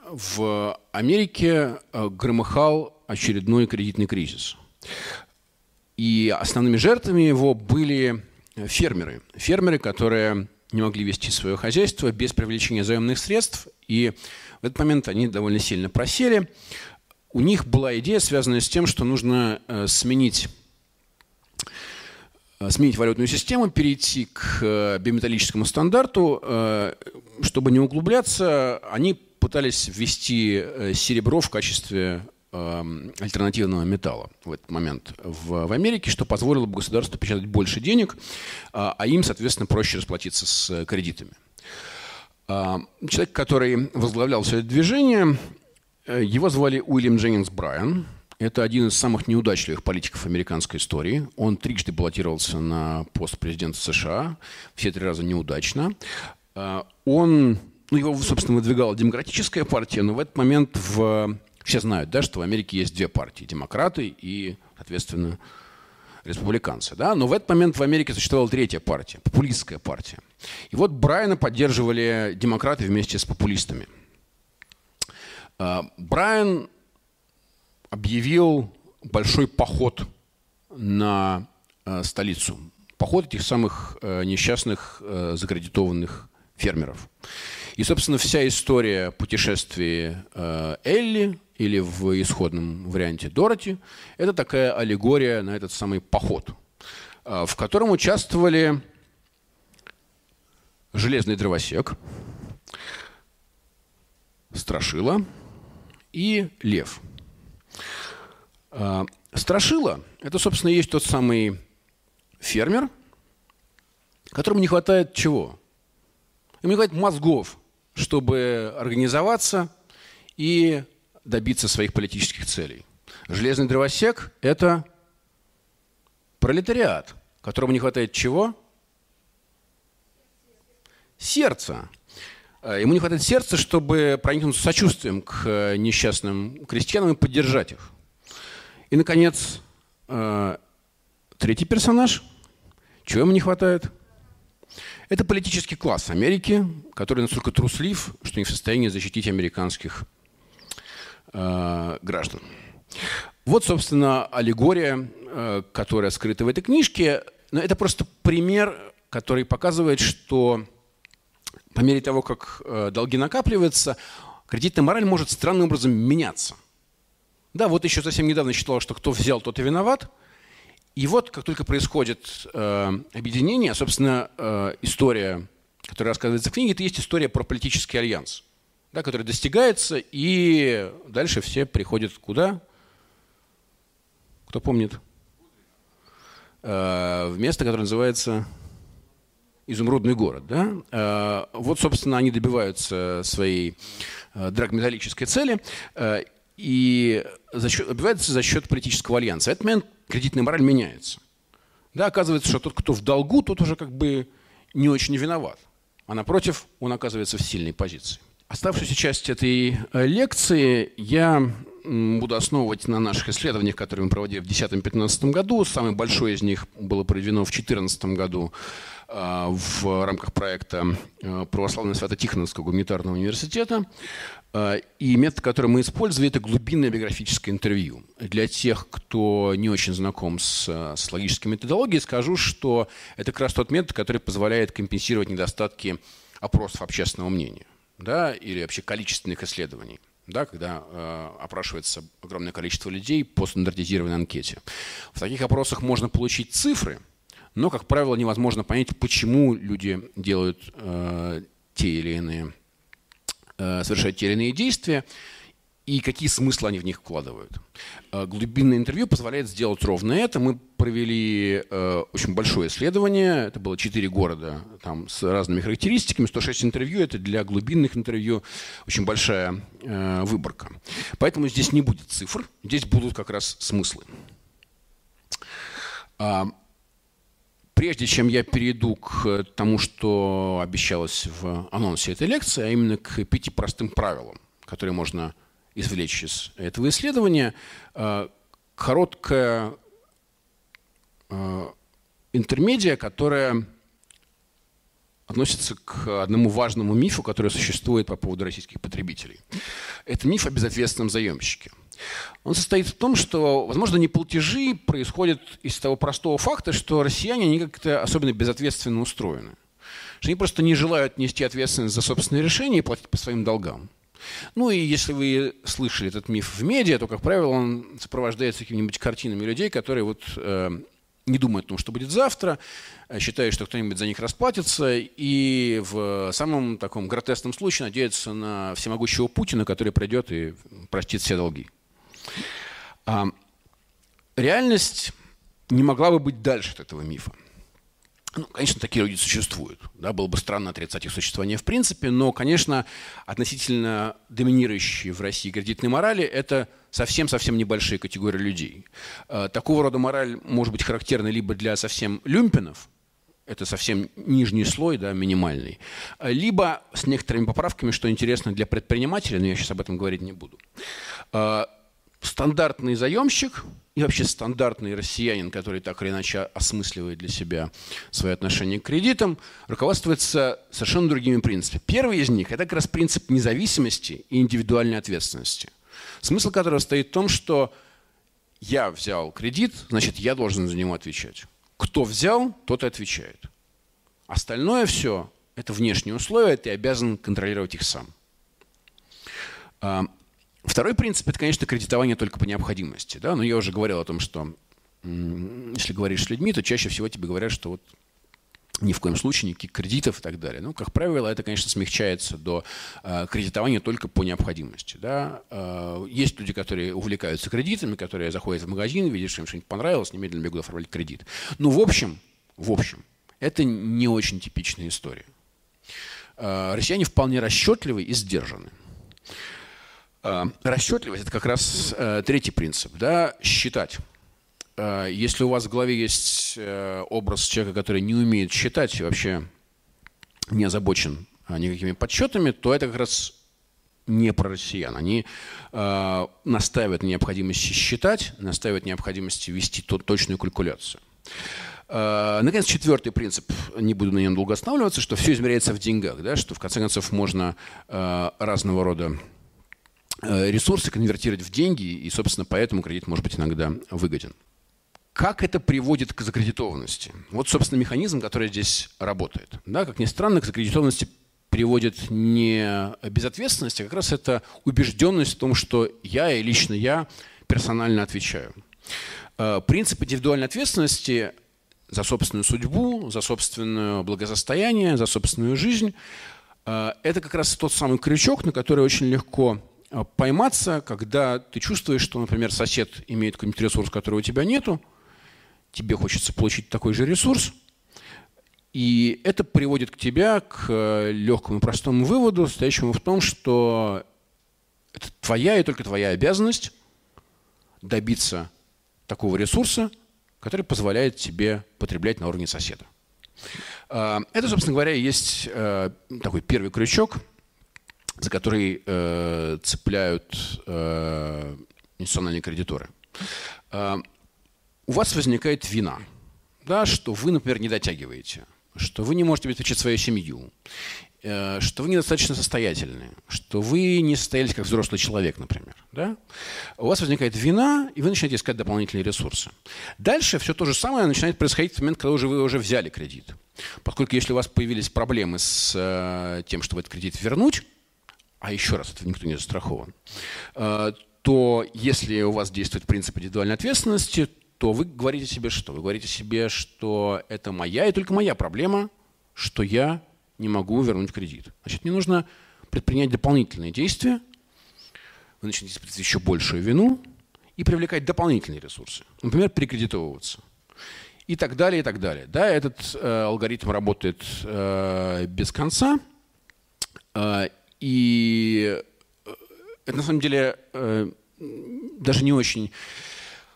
в Америке э, громыхал очередной кредитный кризис. И основными жертвами его были фермеры. Фермеры, которые не могли вести свое хозяйство без привлечения заемных средств, и в этот момент они довольно сильно просели. У них была идея, связанная с тем, что нужно э, сменить э, сменить валютную систему, перейти к э, биметаллическому стандарту. Чтобы не углубляться, они пытались ввести серебро в качестве альтернативного металла в этот момент в, в Америке, что позволило бы государству печатать больше денег, а, а им, соответственно, проще расплатиться с кредитами. А, человек, который возглавлял все это движение, э, его звали Уильям Дженнингс Брайан. Это один из самых неудачливых политиков американской истории. Он трижды баллотировался на пост президента США, все три раза неудачно. А, он, ну, его, собственно, выдвигала демократическая партия, но в этот момент в все знают, да, что в Америке есть две партии, демократы и, соответственно, республиканцы. Да? Но в этот момент в Америке существовала третья партия, популистская партия. И вот Брайана поддерживали демократы вместе с популистами. А, Брайан объявил большой поход на а, столицу. Поход этих самых а, несчастных закредитованных фермеров. И, собственно, вся история путешествия э, Элли или в исходном варианте Дороти – это такая аллегория на этот самый поход, э, в котором участвовали железный дровосек, страшила и лев. Э, страшила – это, собственно, есть тот самый фермер, которому не хватает чего? Ему не хватает мозгов, чтобы организоваться и добиться своих политических целей. Железный дровосек – это пролетариат, которому не хватает чего? Сердца. Э, ему не хватает сердца, чтобы проникнуться сочувствием к э, несчастным крестьянам и поддержать их. И, наконец, э, третий персонаж. Чего ему не хватает? Это политический класс Америки, который настолько труслив, что не в состоянии защитить американских э, граждан. Вот, собственно, аллегория, э, которая скрыта в этой книжке. Но это просто пример, который показывает, что по мере того, как э, долги накапливаются, кредитная мораль может странным образом меняться. Да, вот еще совсем недавно считалось, что кто взял, тот и виноват – и вот, как только происходит э, объединение, собственно, э, история, которая рассказывается в книге, это есть история про политический альянс, да, который достигается, и дальше все приходят куда? Кто помнит? Э, в место, которое называется изумрудный город. Да? Э, вот, собственно, они добиваются своей э, драгметаллической цели. И за счет, добивается за счет политического альянса. В этот момент кредитная мораль меняется. Да, оказывается, что тот, кто в долгу, тот уже как бы не очень виноват. А напротив, он оказывается в сильной позиции. Оставшуюся часть этой э, лекции я буду основывать на наших исследованиях, которые мы проводили в 2010-2015 году. Самое большое из них было проведено в 2014 году э, в рамках проекта э, Православного Свято-Тихоновского гуманитарного университета. Э, и метод, который мы использовали, это глубинное биографическое интервью. Для тех, кто не очень знаком с, с логической методологией, скажу, что это как раз тот метод, который позволяет компенсировать недостатки опросов общественного мнения да, или вообще количественных исследований. Да, когда э, опрашивается огромное количество людей по стандартизированной анкете. В таких опросах можно получить цифры, но, как правило, невозможно понять, почему люди делают э, те или иные Э, совершать те или иные действия и какие смыслы они в них вкладывают. Э, глубинное интервью позволяет сделать ровно это. Мы провели э, очень большое исследование, это было 4 города там, с разными характеристиками, 106 интервью, это для глубинных интервью очень большая выборка. Поэтому здесь не будет цифр, здесь будут как раз смыслы. Прежде чем я перейду к тому, что обещалось в анонсе этой лекции, а именно к пяти простым правилам, которые можно извлечь из этого исследования, э, короткая э, интермедия, которая относится к одному важному мифу, который существует по поводу российских потребителей. Это миф о безответственном заемщике. Он состоит в том, что, возможно, неплатежи происходят из того простого факта, что россияне они как-то особенно безответственно устроены. Что они просто не желают нести ответственность за собственные решения и платить по своим долгам. Ну и если вы слышали этот миф в медиа, то, как правило, он сопровождается какими-нибудь картинами людей, которые вот э, не думают о том, что будет завтра, э, считают, что кто-нибудь за них расплатится, и в самом таком гротесном случае надеются на всемогущего Путина, который придет и простит все долги. А, реальность не могла бы быть дальше от этого мифа. Ну, конечно, такие люди существуют. Да, было бы странно отрицать их существование в принципе, но, конечно, относительно доминирующие в России кредитные морали – это совсем-совсем небольшие категории людей. А, такого рода мораль может быть характерна либо для совсем люмпинов, это совсем нижний слой, да, минимальный, либо с некоторыми поправками, что интересно для предпринимателей, но я сейчас об этом говорить не буду. А, стандартный заемщик и вообще стандартный россиянин, который так или иначе осмысливает для себя свои отношения к кредитам, руководствуется совершенно другими принципами. Первый из них – это как раз принцип независимости и индивидуальной ответственности. Смысл которого стоит в том, что я взял кредит, значит, я должен за него отвечать. Кто взял, тот и отвечает. Остальное все – Это внешние условия, ты обязан контролировать их сам. А, второй принцип – это, конечно, кредитование только по необходимости. Да? Но я уже говорил о том, что если говоришь с людьми, то чаще всего тебе говорят, что вот ни в коем случае никаких кредитов и так далее. Ну, как правило, это, конечно, смягчается до э, кредитования только по необходимости. Да? Э, есть люди, которые увлекаются кредитами, которые заходят в магазин, видят, что им что-нибудь понравилось, немедленно бегут оформлять кредит. Ну, в общем, в общем, это не очень типичная история. Э, россияне вполне расчетливы и сдержаны. Э, расчетливость – это как раз э, третий принцип. Да? Считать. Э, если у вас в голове есть э, образ человека, который не умеет считать и вообще не озабочен а, никакими подсчетами, то это как раз не про россиян. Они э, на необходимости считать, настаивают на необходимости вести ту, точную калькуляцию. Э, наконец, четвертый принцип, не буду на нем долго останавливаться, что все измеряется в деньгах, да, что в конце концов можно э, разного рода э, ресурсы конвертировать в деньги, и, собственно, поэтому кредит может быть иногда выгоден. Как это приводит к закредитованности? Вот, собственно, механизм, который здесь работает. Да, как ни странно, к закредитованности приводит не безответственность, а как раз это убежденность в том, что я и лично я персонально отвечаю. Э, принцип индивидуальной ответственности за собственную судьбу, за собственное благосостояние, за собственную жизнь э, – это как раз тот самый крючок, на который очень легко э, пойматься, когда ты чувствуешь, что, например, сосед имеет какой-нибудь ресурс, которого у тебя нету, тебе хочется получить такой же ресурс, и это приводит к тебя к э, легкому и простому выводу, стоящему в том, что это твоя и только твоя обязанность добиться такого ресурса, который позволяет тебе потреблять на уровне соседа. А, это, собственно говоря, есть э, такой первый крючок, за который э, цепляют институциональные кредиторы. У вас возникает вина, да, что вы, например, не дотягиваете, что вы не можете обеспечить свою семью, э, что вы недостаточно состоятельны, что вы не состоялись как взрослый человек, например. Да? У вас возникает вина, и вы начинаете искать дополнительные ресурсы. Дальше все то же самое начинает происходить в момент, когда уже вы уже взяли кредит. Поскольку если у вас появились проблемы с э, тем, чтобы этот кредит вернуть, а еще раз, это никто не застрахован, э, то если у вас действует принцип индивидуальной ответственности, то вы говорите себе что? Вы говорите себе, что это моя и только моя проблема, что я не могу вернуть кредит. Значит, мне нужно предпринять дополнительные действия, вы начнете испытывать еще большую вину и привлекать дополнительные ресурсы. Например, перекредитовываться. И так далее, и так далее. Да, этот э, алгоритм работает э, без конца. Э, и э, это на самом деле э, даже не очень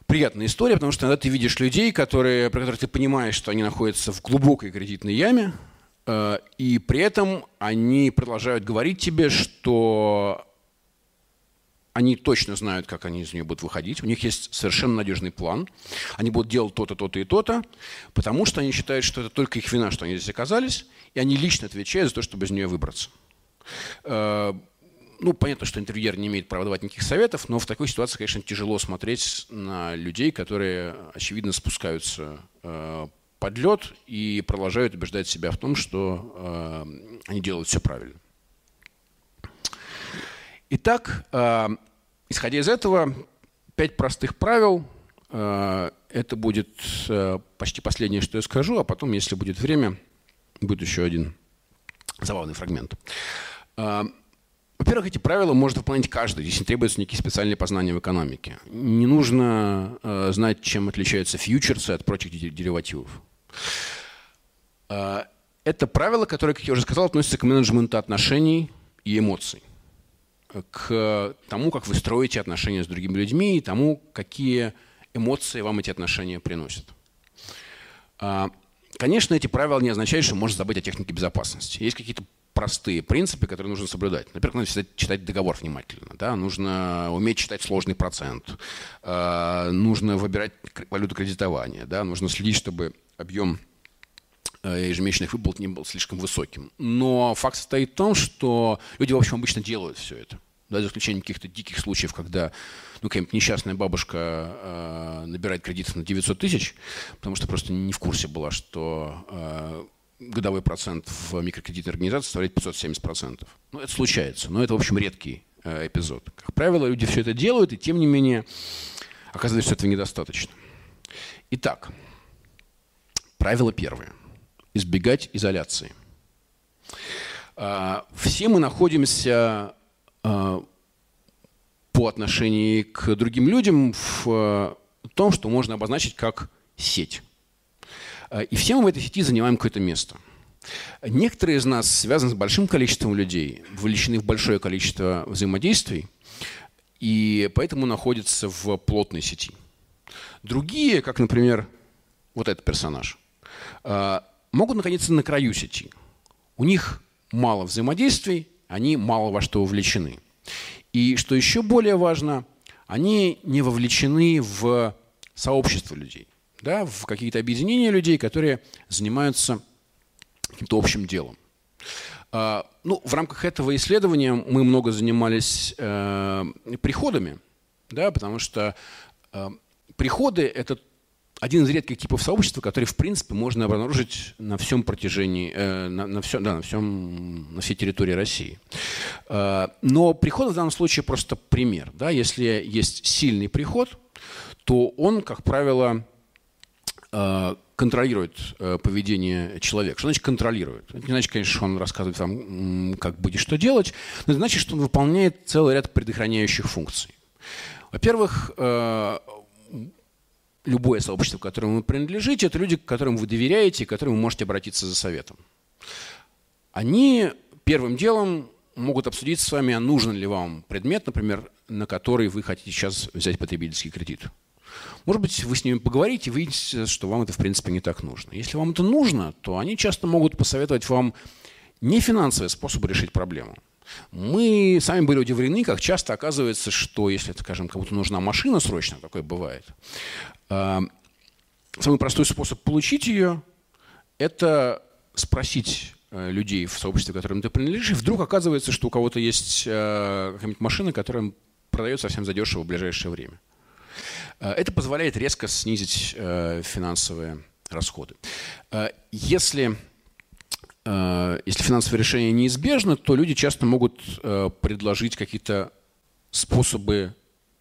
приятная история, потому что иногда ты видишь людей, которые, про которых ты понимаешь, что они находятся в глубокой кредитной яме, э, и при этом они продолжают говорить тебе, что они точно знают, как они из нее будут выходить. У них есть совершенно надежный план. Они будут делать то-то, то-то и то-то, потому что они считают, что это только их вина, что они здесь оказались, и они лично отвечают за то, чтобы из нее выбраться. Ну, понятно, что интервьюер не имеет права давать никаких советов, но в такой ситуации, конечно, тяжело смотреть на людей, которые, очевидно, спускаются э, под лед и продолжают убеждать себя в том, что э, они делают все правильно. Итак, э, исходя из этого, пять простых правил. Э, это будет э, почти последнее, что я скажу, а потом, если будет время, будет еще один забавный фрагмент. Э, во-первых, эти правила может выполнять каждый. Здесь не требуются никакие специальные познания в экономике. Не нужно э, знать, чем отличаются фьючерсы от прочих деривативов. Э, это правило, которое, как я уже сказал, относится к менеджменту отношений и эмоций. К тому, как вы строите отношения с другими людьми и тому, какие эмоции вам эти отношения приносят. Э, конечно, эти правила не означают, что можно забыть о технике безопасности. Есть какие-то простые принципы, которые нужно соблюдать. Во-первых, нужно читать, читать договор внимательно. Да? Нужно уметь читать сложный процент. Э, нужно выбирать валюту кредитования. Да? Нужно следить, чтобы объем э, ежемесячных выплат не был слишком высоким. Но факт состоит в том, что люди, в общем, обычно делают все это. Да, за исключением каких-то диких случаев, когда ну, какая-нибудь несчастная бабушка э, набирает кредит на 900 тысяч, потому что просто не в курсе была, что э, годовой процент в микрокредитной организации составляет 570%. Ну, это случается, но это, в общем, редкий э, эпизод. Как правило, люди все это делают, и тем не менее, оказывается, что этого недостаточно. Итак, правило первое. Избегать изоляции. А, все мы находимся а, по отношению к другим людям в э, том, что можно обозначить как сеть. А, и все мы в этой сети занимаем какое-то место. Некоторые из нас связаны с большим количеством людей, вовлечены в большое количество взаимодействий, и поэтому находятся в плотной сети. Другие, как, например, вот этот персонаж, а, могут находиться на краю сети. У них мало взаимодействий, они мало во что вовлечены. И что еще более важно, они не вовлечены в сообщество людей да, в какие-то объединения людей, которые занимаются каким-то общим делом. А, ну, в рамках этого исследования мы много занимались э, приходами, да, потому что э, приходы – это один из редких типов сообщества, который, в принципе, можно обнаружить на всем протяжении, э, на, на, всем, да, на, всем, на всей территории России. Э, но приход в данном случае просто пример. Да? Если есть сильный приход, то он, как правило, контролирует э, поведение человека. Что значит контролирует? Это не значит, конечно, что он рассказывает вам, как будет что делать, но это значит, что он выполняет целый ряд предохраняющих функций. Во-первых, э, любое сообщество, которому вы принадлежите, это люди, которым вы доверяете, к которым вы можете обратиться за советом. Они первым делом могут обсудить с вами, а нужен ли вам предмет, например, на который вы хотите сейчас взять потребительский кредит. Может быть, вы с ними поговорите и выясните, что вам это, в принципе, не так нужно. Если вам это нужно, то они часто могут посоветовать вам не финансовые способы решить проблему. Мы сами были удивлены, как часто оказывается, что если, скажем, кому-то нужна машина срочно, такое бывает, а, самый простой способ получить ее – это спросить э, людей в сообществе, которым ты принадлежишь, и вдруг оказывается, что у кого-то есть э, какая-нибудь машина, которая продается совсем задешево в ближайшее время. Э, это позволяет резко снизить э, финансовые расходы. Э, если, если финансовое решение неизбежно, то люди часто могут предложить какие-то способы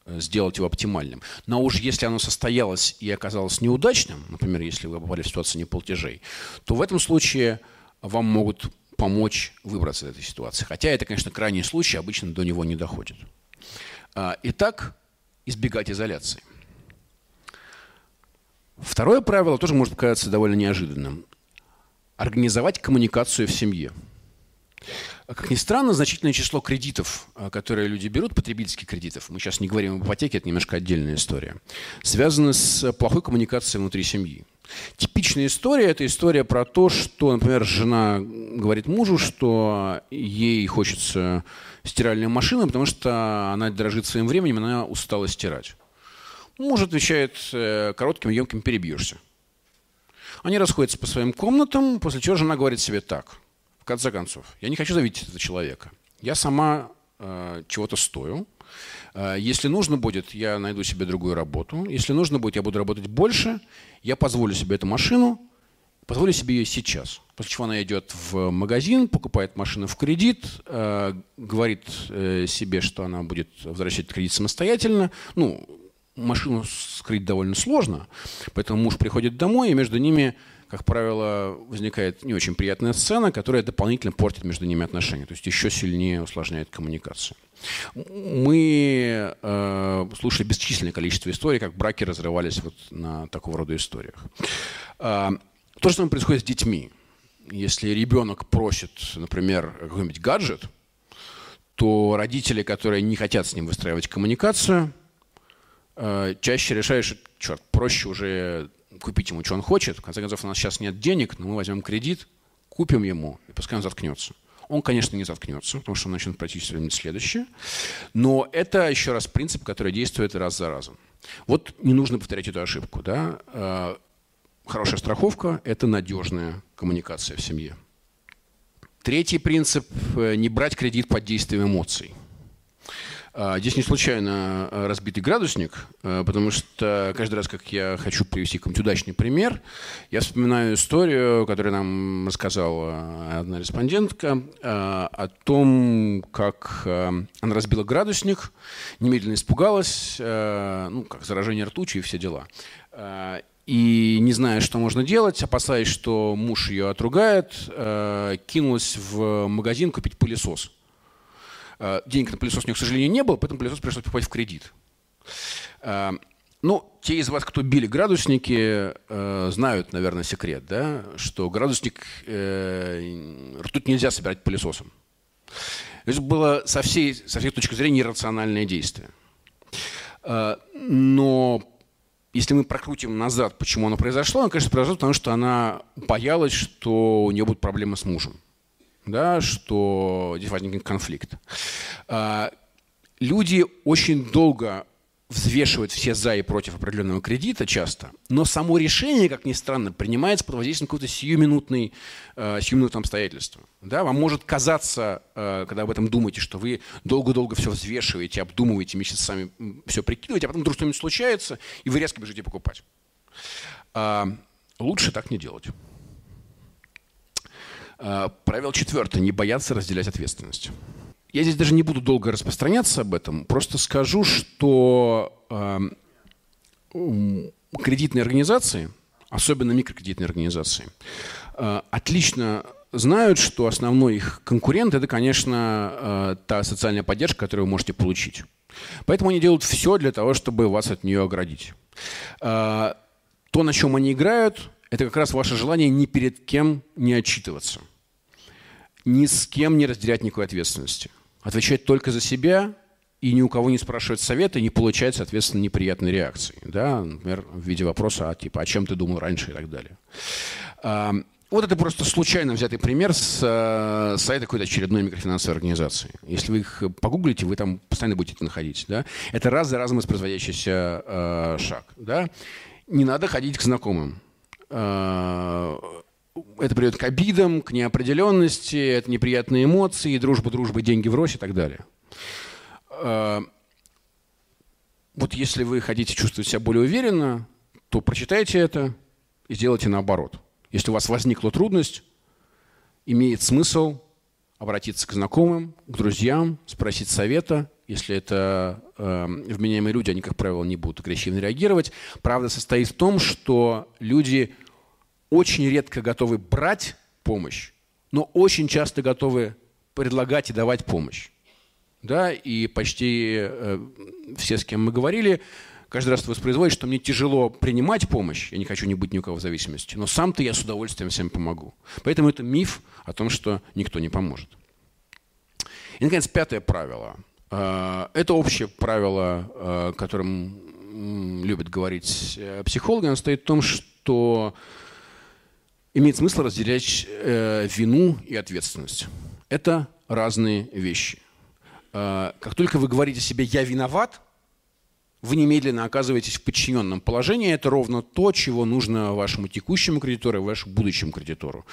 сделать его оптимальным. Но уж если оно состоялось и оказалось неудачным, например, если вы попали в ситуацию неплатежей, то в этом случае вам могут помочь выбраться из этой ситуации. Хотя это, конечно, крайний случай, обычно до него не доходит. Итак, избегать изоляции. Второе правило тоже может показаться довольно неожиданным. Организовать коммуникацию в семье. Как ни странно, значительное число кредитов, а, которые люди берут, потребительских кредитов, мы сейчас не говорим об ипотеке, это немножко отдельная история, связаны с плохой коммуникацией внутри семьи. Типичная история – это история про то, что, например, жена говорит мужу, что ей хочется стиральную машину, потому что она дорожит своим временем, она устала стирать. Муж отвечает э, коротким, емким «перебьешься». Они расходятся по своим комнатам, после чего жена говорит себе так. В конце концов, я не хочу завидеть этого человека. Я сама э, чего-то стою. Э, если нужно будет, я найду себе другую работу. Если нужно будет, я буду работать больше. Я позволю себе эту машину, позволю себе ее сейчас. После чего она идет в магазин, покупает машину в кредит, э, говорит э, себе, что она будет возвращать кредит самостоятельно. Ну, машину скрыть довольно сложно, поэтому муж приходит домой, и между ними, как правило, возникает не очень приятная сцена, которая дополнительно портит между ними отношения, то есть еще сильнее усложняет коммуникацию. Мы э, слушали бесчисленное количество историй, как браки разрывались вот на такого рода историях. Э, то же самое происходит с детьми. Если ребенок просит, например, какой-нибудь гаджет, то родители, которые не хотят с ним выстраивать коммуникацию, чаще решаешь, черт, проще уже купить ему, что он хочет. В конце концов, у нас сейчас нет денег, но мы возьмем кредит, купим ему, и пускай он заткнется. Он, конечно, не заткнется, потому что он начнет практически следующее. Но это, еще раз, принцип, который действует раз за разом. Вот не нужно повторять эту ошибку. Да? Э, хорошая страховка – это надежная коммуникация в семье. Третий принцип – не брать кредит под действием эмоций. А, здесь не случайно а, разбитый градусник, а, потому что каждый раз, как я хочу привести какой-нибудь удачный пример, я вспоминаю историю, которую нам рассказала одна респондентка о том, как она разбила градусник, немедленно испугалась, ну, как заражение ртучи и все дела. И не зная, что можно делать, опасаясь, что муж ее отругает, кинулась в магазин купить пылесос – денег на пылесос у них, к сожалению, не было, поэтому пылесос пришлось покупать в кредит. Э, ну, те из вас, кто били градусники, э, знают, наверное, секрет, да, что градусник ртуть нельзя собирать пылесосом. Это было со всей, со всей точки зрения иррациональное действие. Но если мы прокрутим назад, почему оно произошло, оно, конечно, произошло, потому что она боялась, что у нее будут проблемы с мужем да, что здесь возникнет конфликт. А, люди очень долго взвешивают все за и против определенного кредита часто, но само решение, как ни странно, принимается под воздействием какого-то сиюминутной, э, сиюминутного обстоятельства. Да? Вам может казаться, э, когда об этом думаете, что вы долго-долго все взвешиваете, обдумываете, месяцами все прикидываете, а потом вдруг что-нибудь случается, и вы резко бежите покупать. Лучше так не делать. А, правило четвертое. Не бояться разделять ответственность. Я здесь даже не буду долго распространяться об этом. Просто скажу, что э, кредитные организации, особенно микрокредитные организации, э, отлично знают, что основной их конкурент – это, конечно, э, та социальная поддержка, которую вы можете получить. Поэтому они делают все для того, чтобы вас от нее оградить. Э, то, на чем они играют, это как раз ваше желание ни перед кем не отчитываться – ни с кем не разделять никакой ответственности. Отвечать только за себя и ни у кого не спрашивать совета, не получать, соответственно, неприятной реакции. Да? Например, в виде вопроса, а, типа, о чем ты думал раньше и так далее. А, вот это просто случайно взятый пример с э, сайта какой-то очередной микрофинансовой организации. Если вы их погуглите, вы там постоянно будете находить. Да? Это раз за разом воспроизводящийся э, шаг. Да? Не надо ходить к знакомым. Э, это приводит к обидам, к неопределенности, это неприятные эмоции, дружба, дружба, деньги врозь и так далее. А, вот если вы хотите чувствовать себя более уверенно, то прочитайте это и сделайте наоборот. Если у вас возникла трудность, имеет смысл обратиться к знакомым, к друзьям, спросить совета. Если это э, вменяемые люди, они, как правило, не будут агрессивно реагировать. Правда состоит в том, что люди очень редко готовы брать помощь, но очень часто готовы предлагать и давать помощь. Да, и почти э, все, с кем мы говорили, каждый раз воспроизводят, что мне тяжело принимать помощь, я не хочу не быть ни у кого в зависимости, но сам-то я с удовольствием всем помогу. Поэтому это миф о том, что никто не поможет. И, наконец, пятое правило. Э, это общее правило, э, которым любят говорить э, психологи, оно стоит в том, что имеет смысл разделять э, вину и ответственность. Это разные вещи. Э, как только вы говорите себе «я виноват», вы немедленно оказываетесь в подчиненном положении. Это ровно то, чего нужно вашему текущему кредитору и вашему будущему кредитору.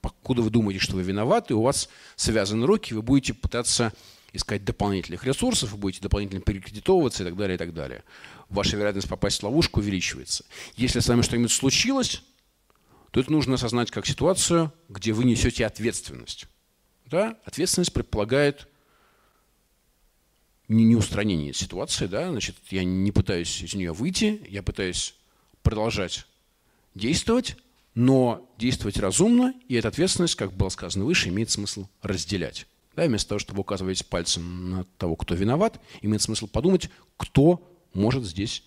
Покуда вы думаете, что вы виноваты, у вас связаны руки, вы будете пытаться искать дополнительных ресурсов, вы будете дополнительно перекредитовываться и так далее, и так далее. Ваша вероятность попасть в ловушку увеличивается. Если с вами что-нибудь случилось, то это нужно осознать как ситуацию, где вы несете ответственность. Да? Ответственность предполагает не, не устранение ситуации, да? значит, я не пытаюсь из нее выйти, я пытаюсь продолжать действовать, но действовать разумно, и эта ответственность, как было сказано выше, имеет смысл разделять. Да, вместо того, чтобы указывать пальцем на того, кто виноват, имеет смысл подумать, кто может здесь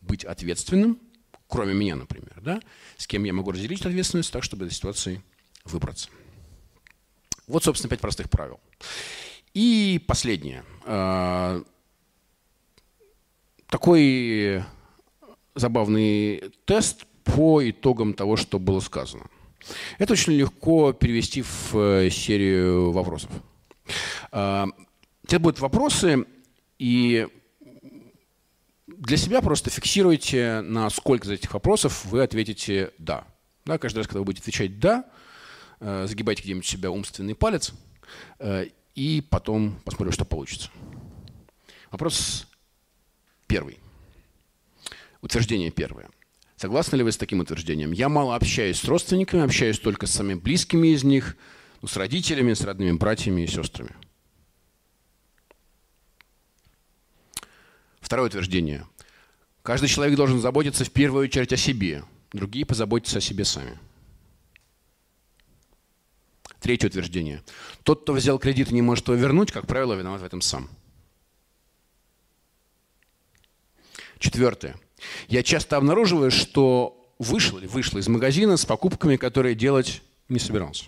быть ответственным кроме меня, например, да, с кем я могу разделить ответственность так, чтобы из этой ситуации выбраться. Вот, собственно, пять простых правил. И последнее. А, такой забавный тест по итогам того, что было сказано. Это очень легко перевести в э, серию вопросов. А, это будут вопросы, и для себя просто фиксируйте, на сколько из этих вопросов вы ответите «да». да каждый раз, когда вы будете отвечать «да», э, загибайте где-нибудь себя умственный палец, э, и потом посмотрим, что получится. Вопрос первый. Утверждение первое. Согласны ли вы с таким утверждением? Я мало общаюсь с родственниками, общаюсь только с самыми близкими из них, ну, с родителями, с родными братьями и сестрами. Второе утверждение. Каждый человек должен заботиться в первую очередь о себе, другие позаботятся о себе сами. Третье утверждение. Тот, кто взял кредит и не может его вернуть, как правило, виноват в этом сам. Четвертое. Я часто обнаруживаю, что вышел или вышла из магазина с покупками, которые делать не собирался.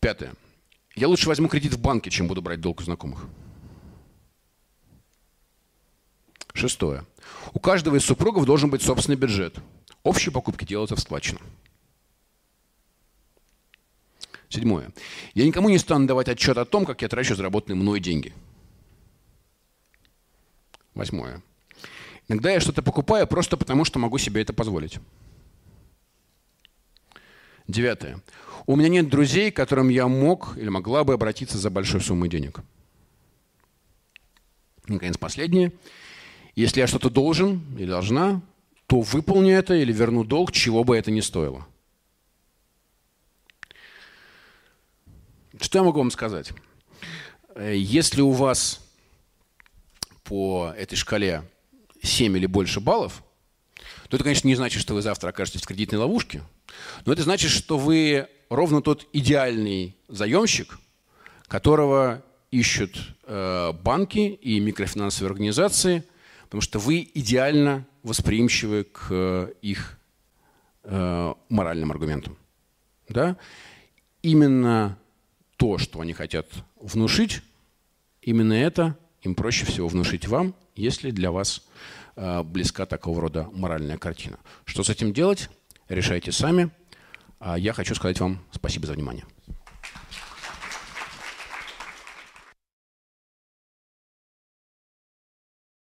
Пятое. Я лучше возьму кредит в банке, чем буду брать долг у знакомых. Шестое. У каждого из супругов должен быть собственный бюджет. Общие покупки делаются в складчину. Седьмое. Я никому не стану давать отчет о том, как я трачу заработанные мной деньги. Восьмое. Иногда я что-то покупаю просто потому, что могу себе это позволить. Девятое. У меня нет друзей, к которым я мог или могла бы обратиться за большой суммой денег. И, наконец, последнее. Если я что-то должен или должна, то выполню это или верну долг, чего бы это ни стоило. Что я могу вам сказать? Э, если у вас по этой шкале 7 или больше баллов, то это, конечно, не значит, что вы завтра окажетесь в кредитной ловушке, но это значит, что вы ровно тот идеальный заемщик, которого ищут э, банки и микрофинансовые организации, потому что вы идеально восприимчивы к э, их моральным аргументам. Да? Именно то, что они хотят внушить, именно это им проще всего внушить вам, если для вас э, близка такого рода моральная картина. Что с этим делать, решайте сами. А я хочу сказать вам спасибо за внимание.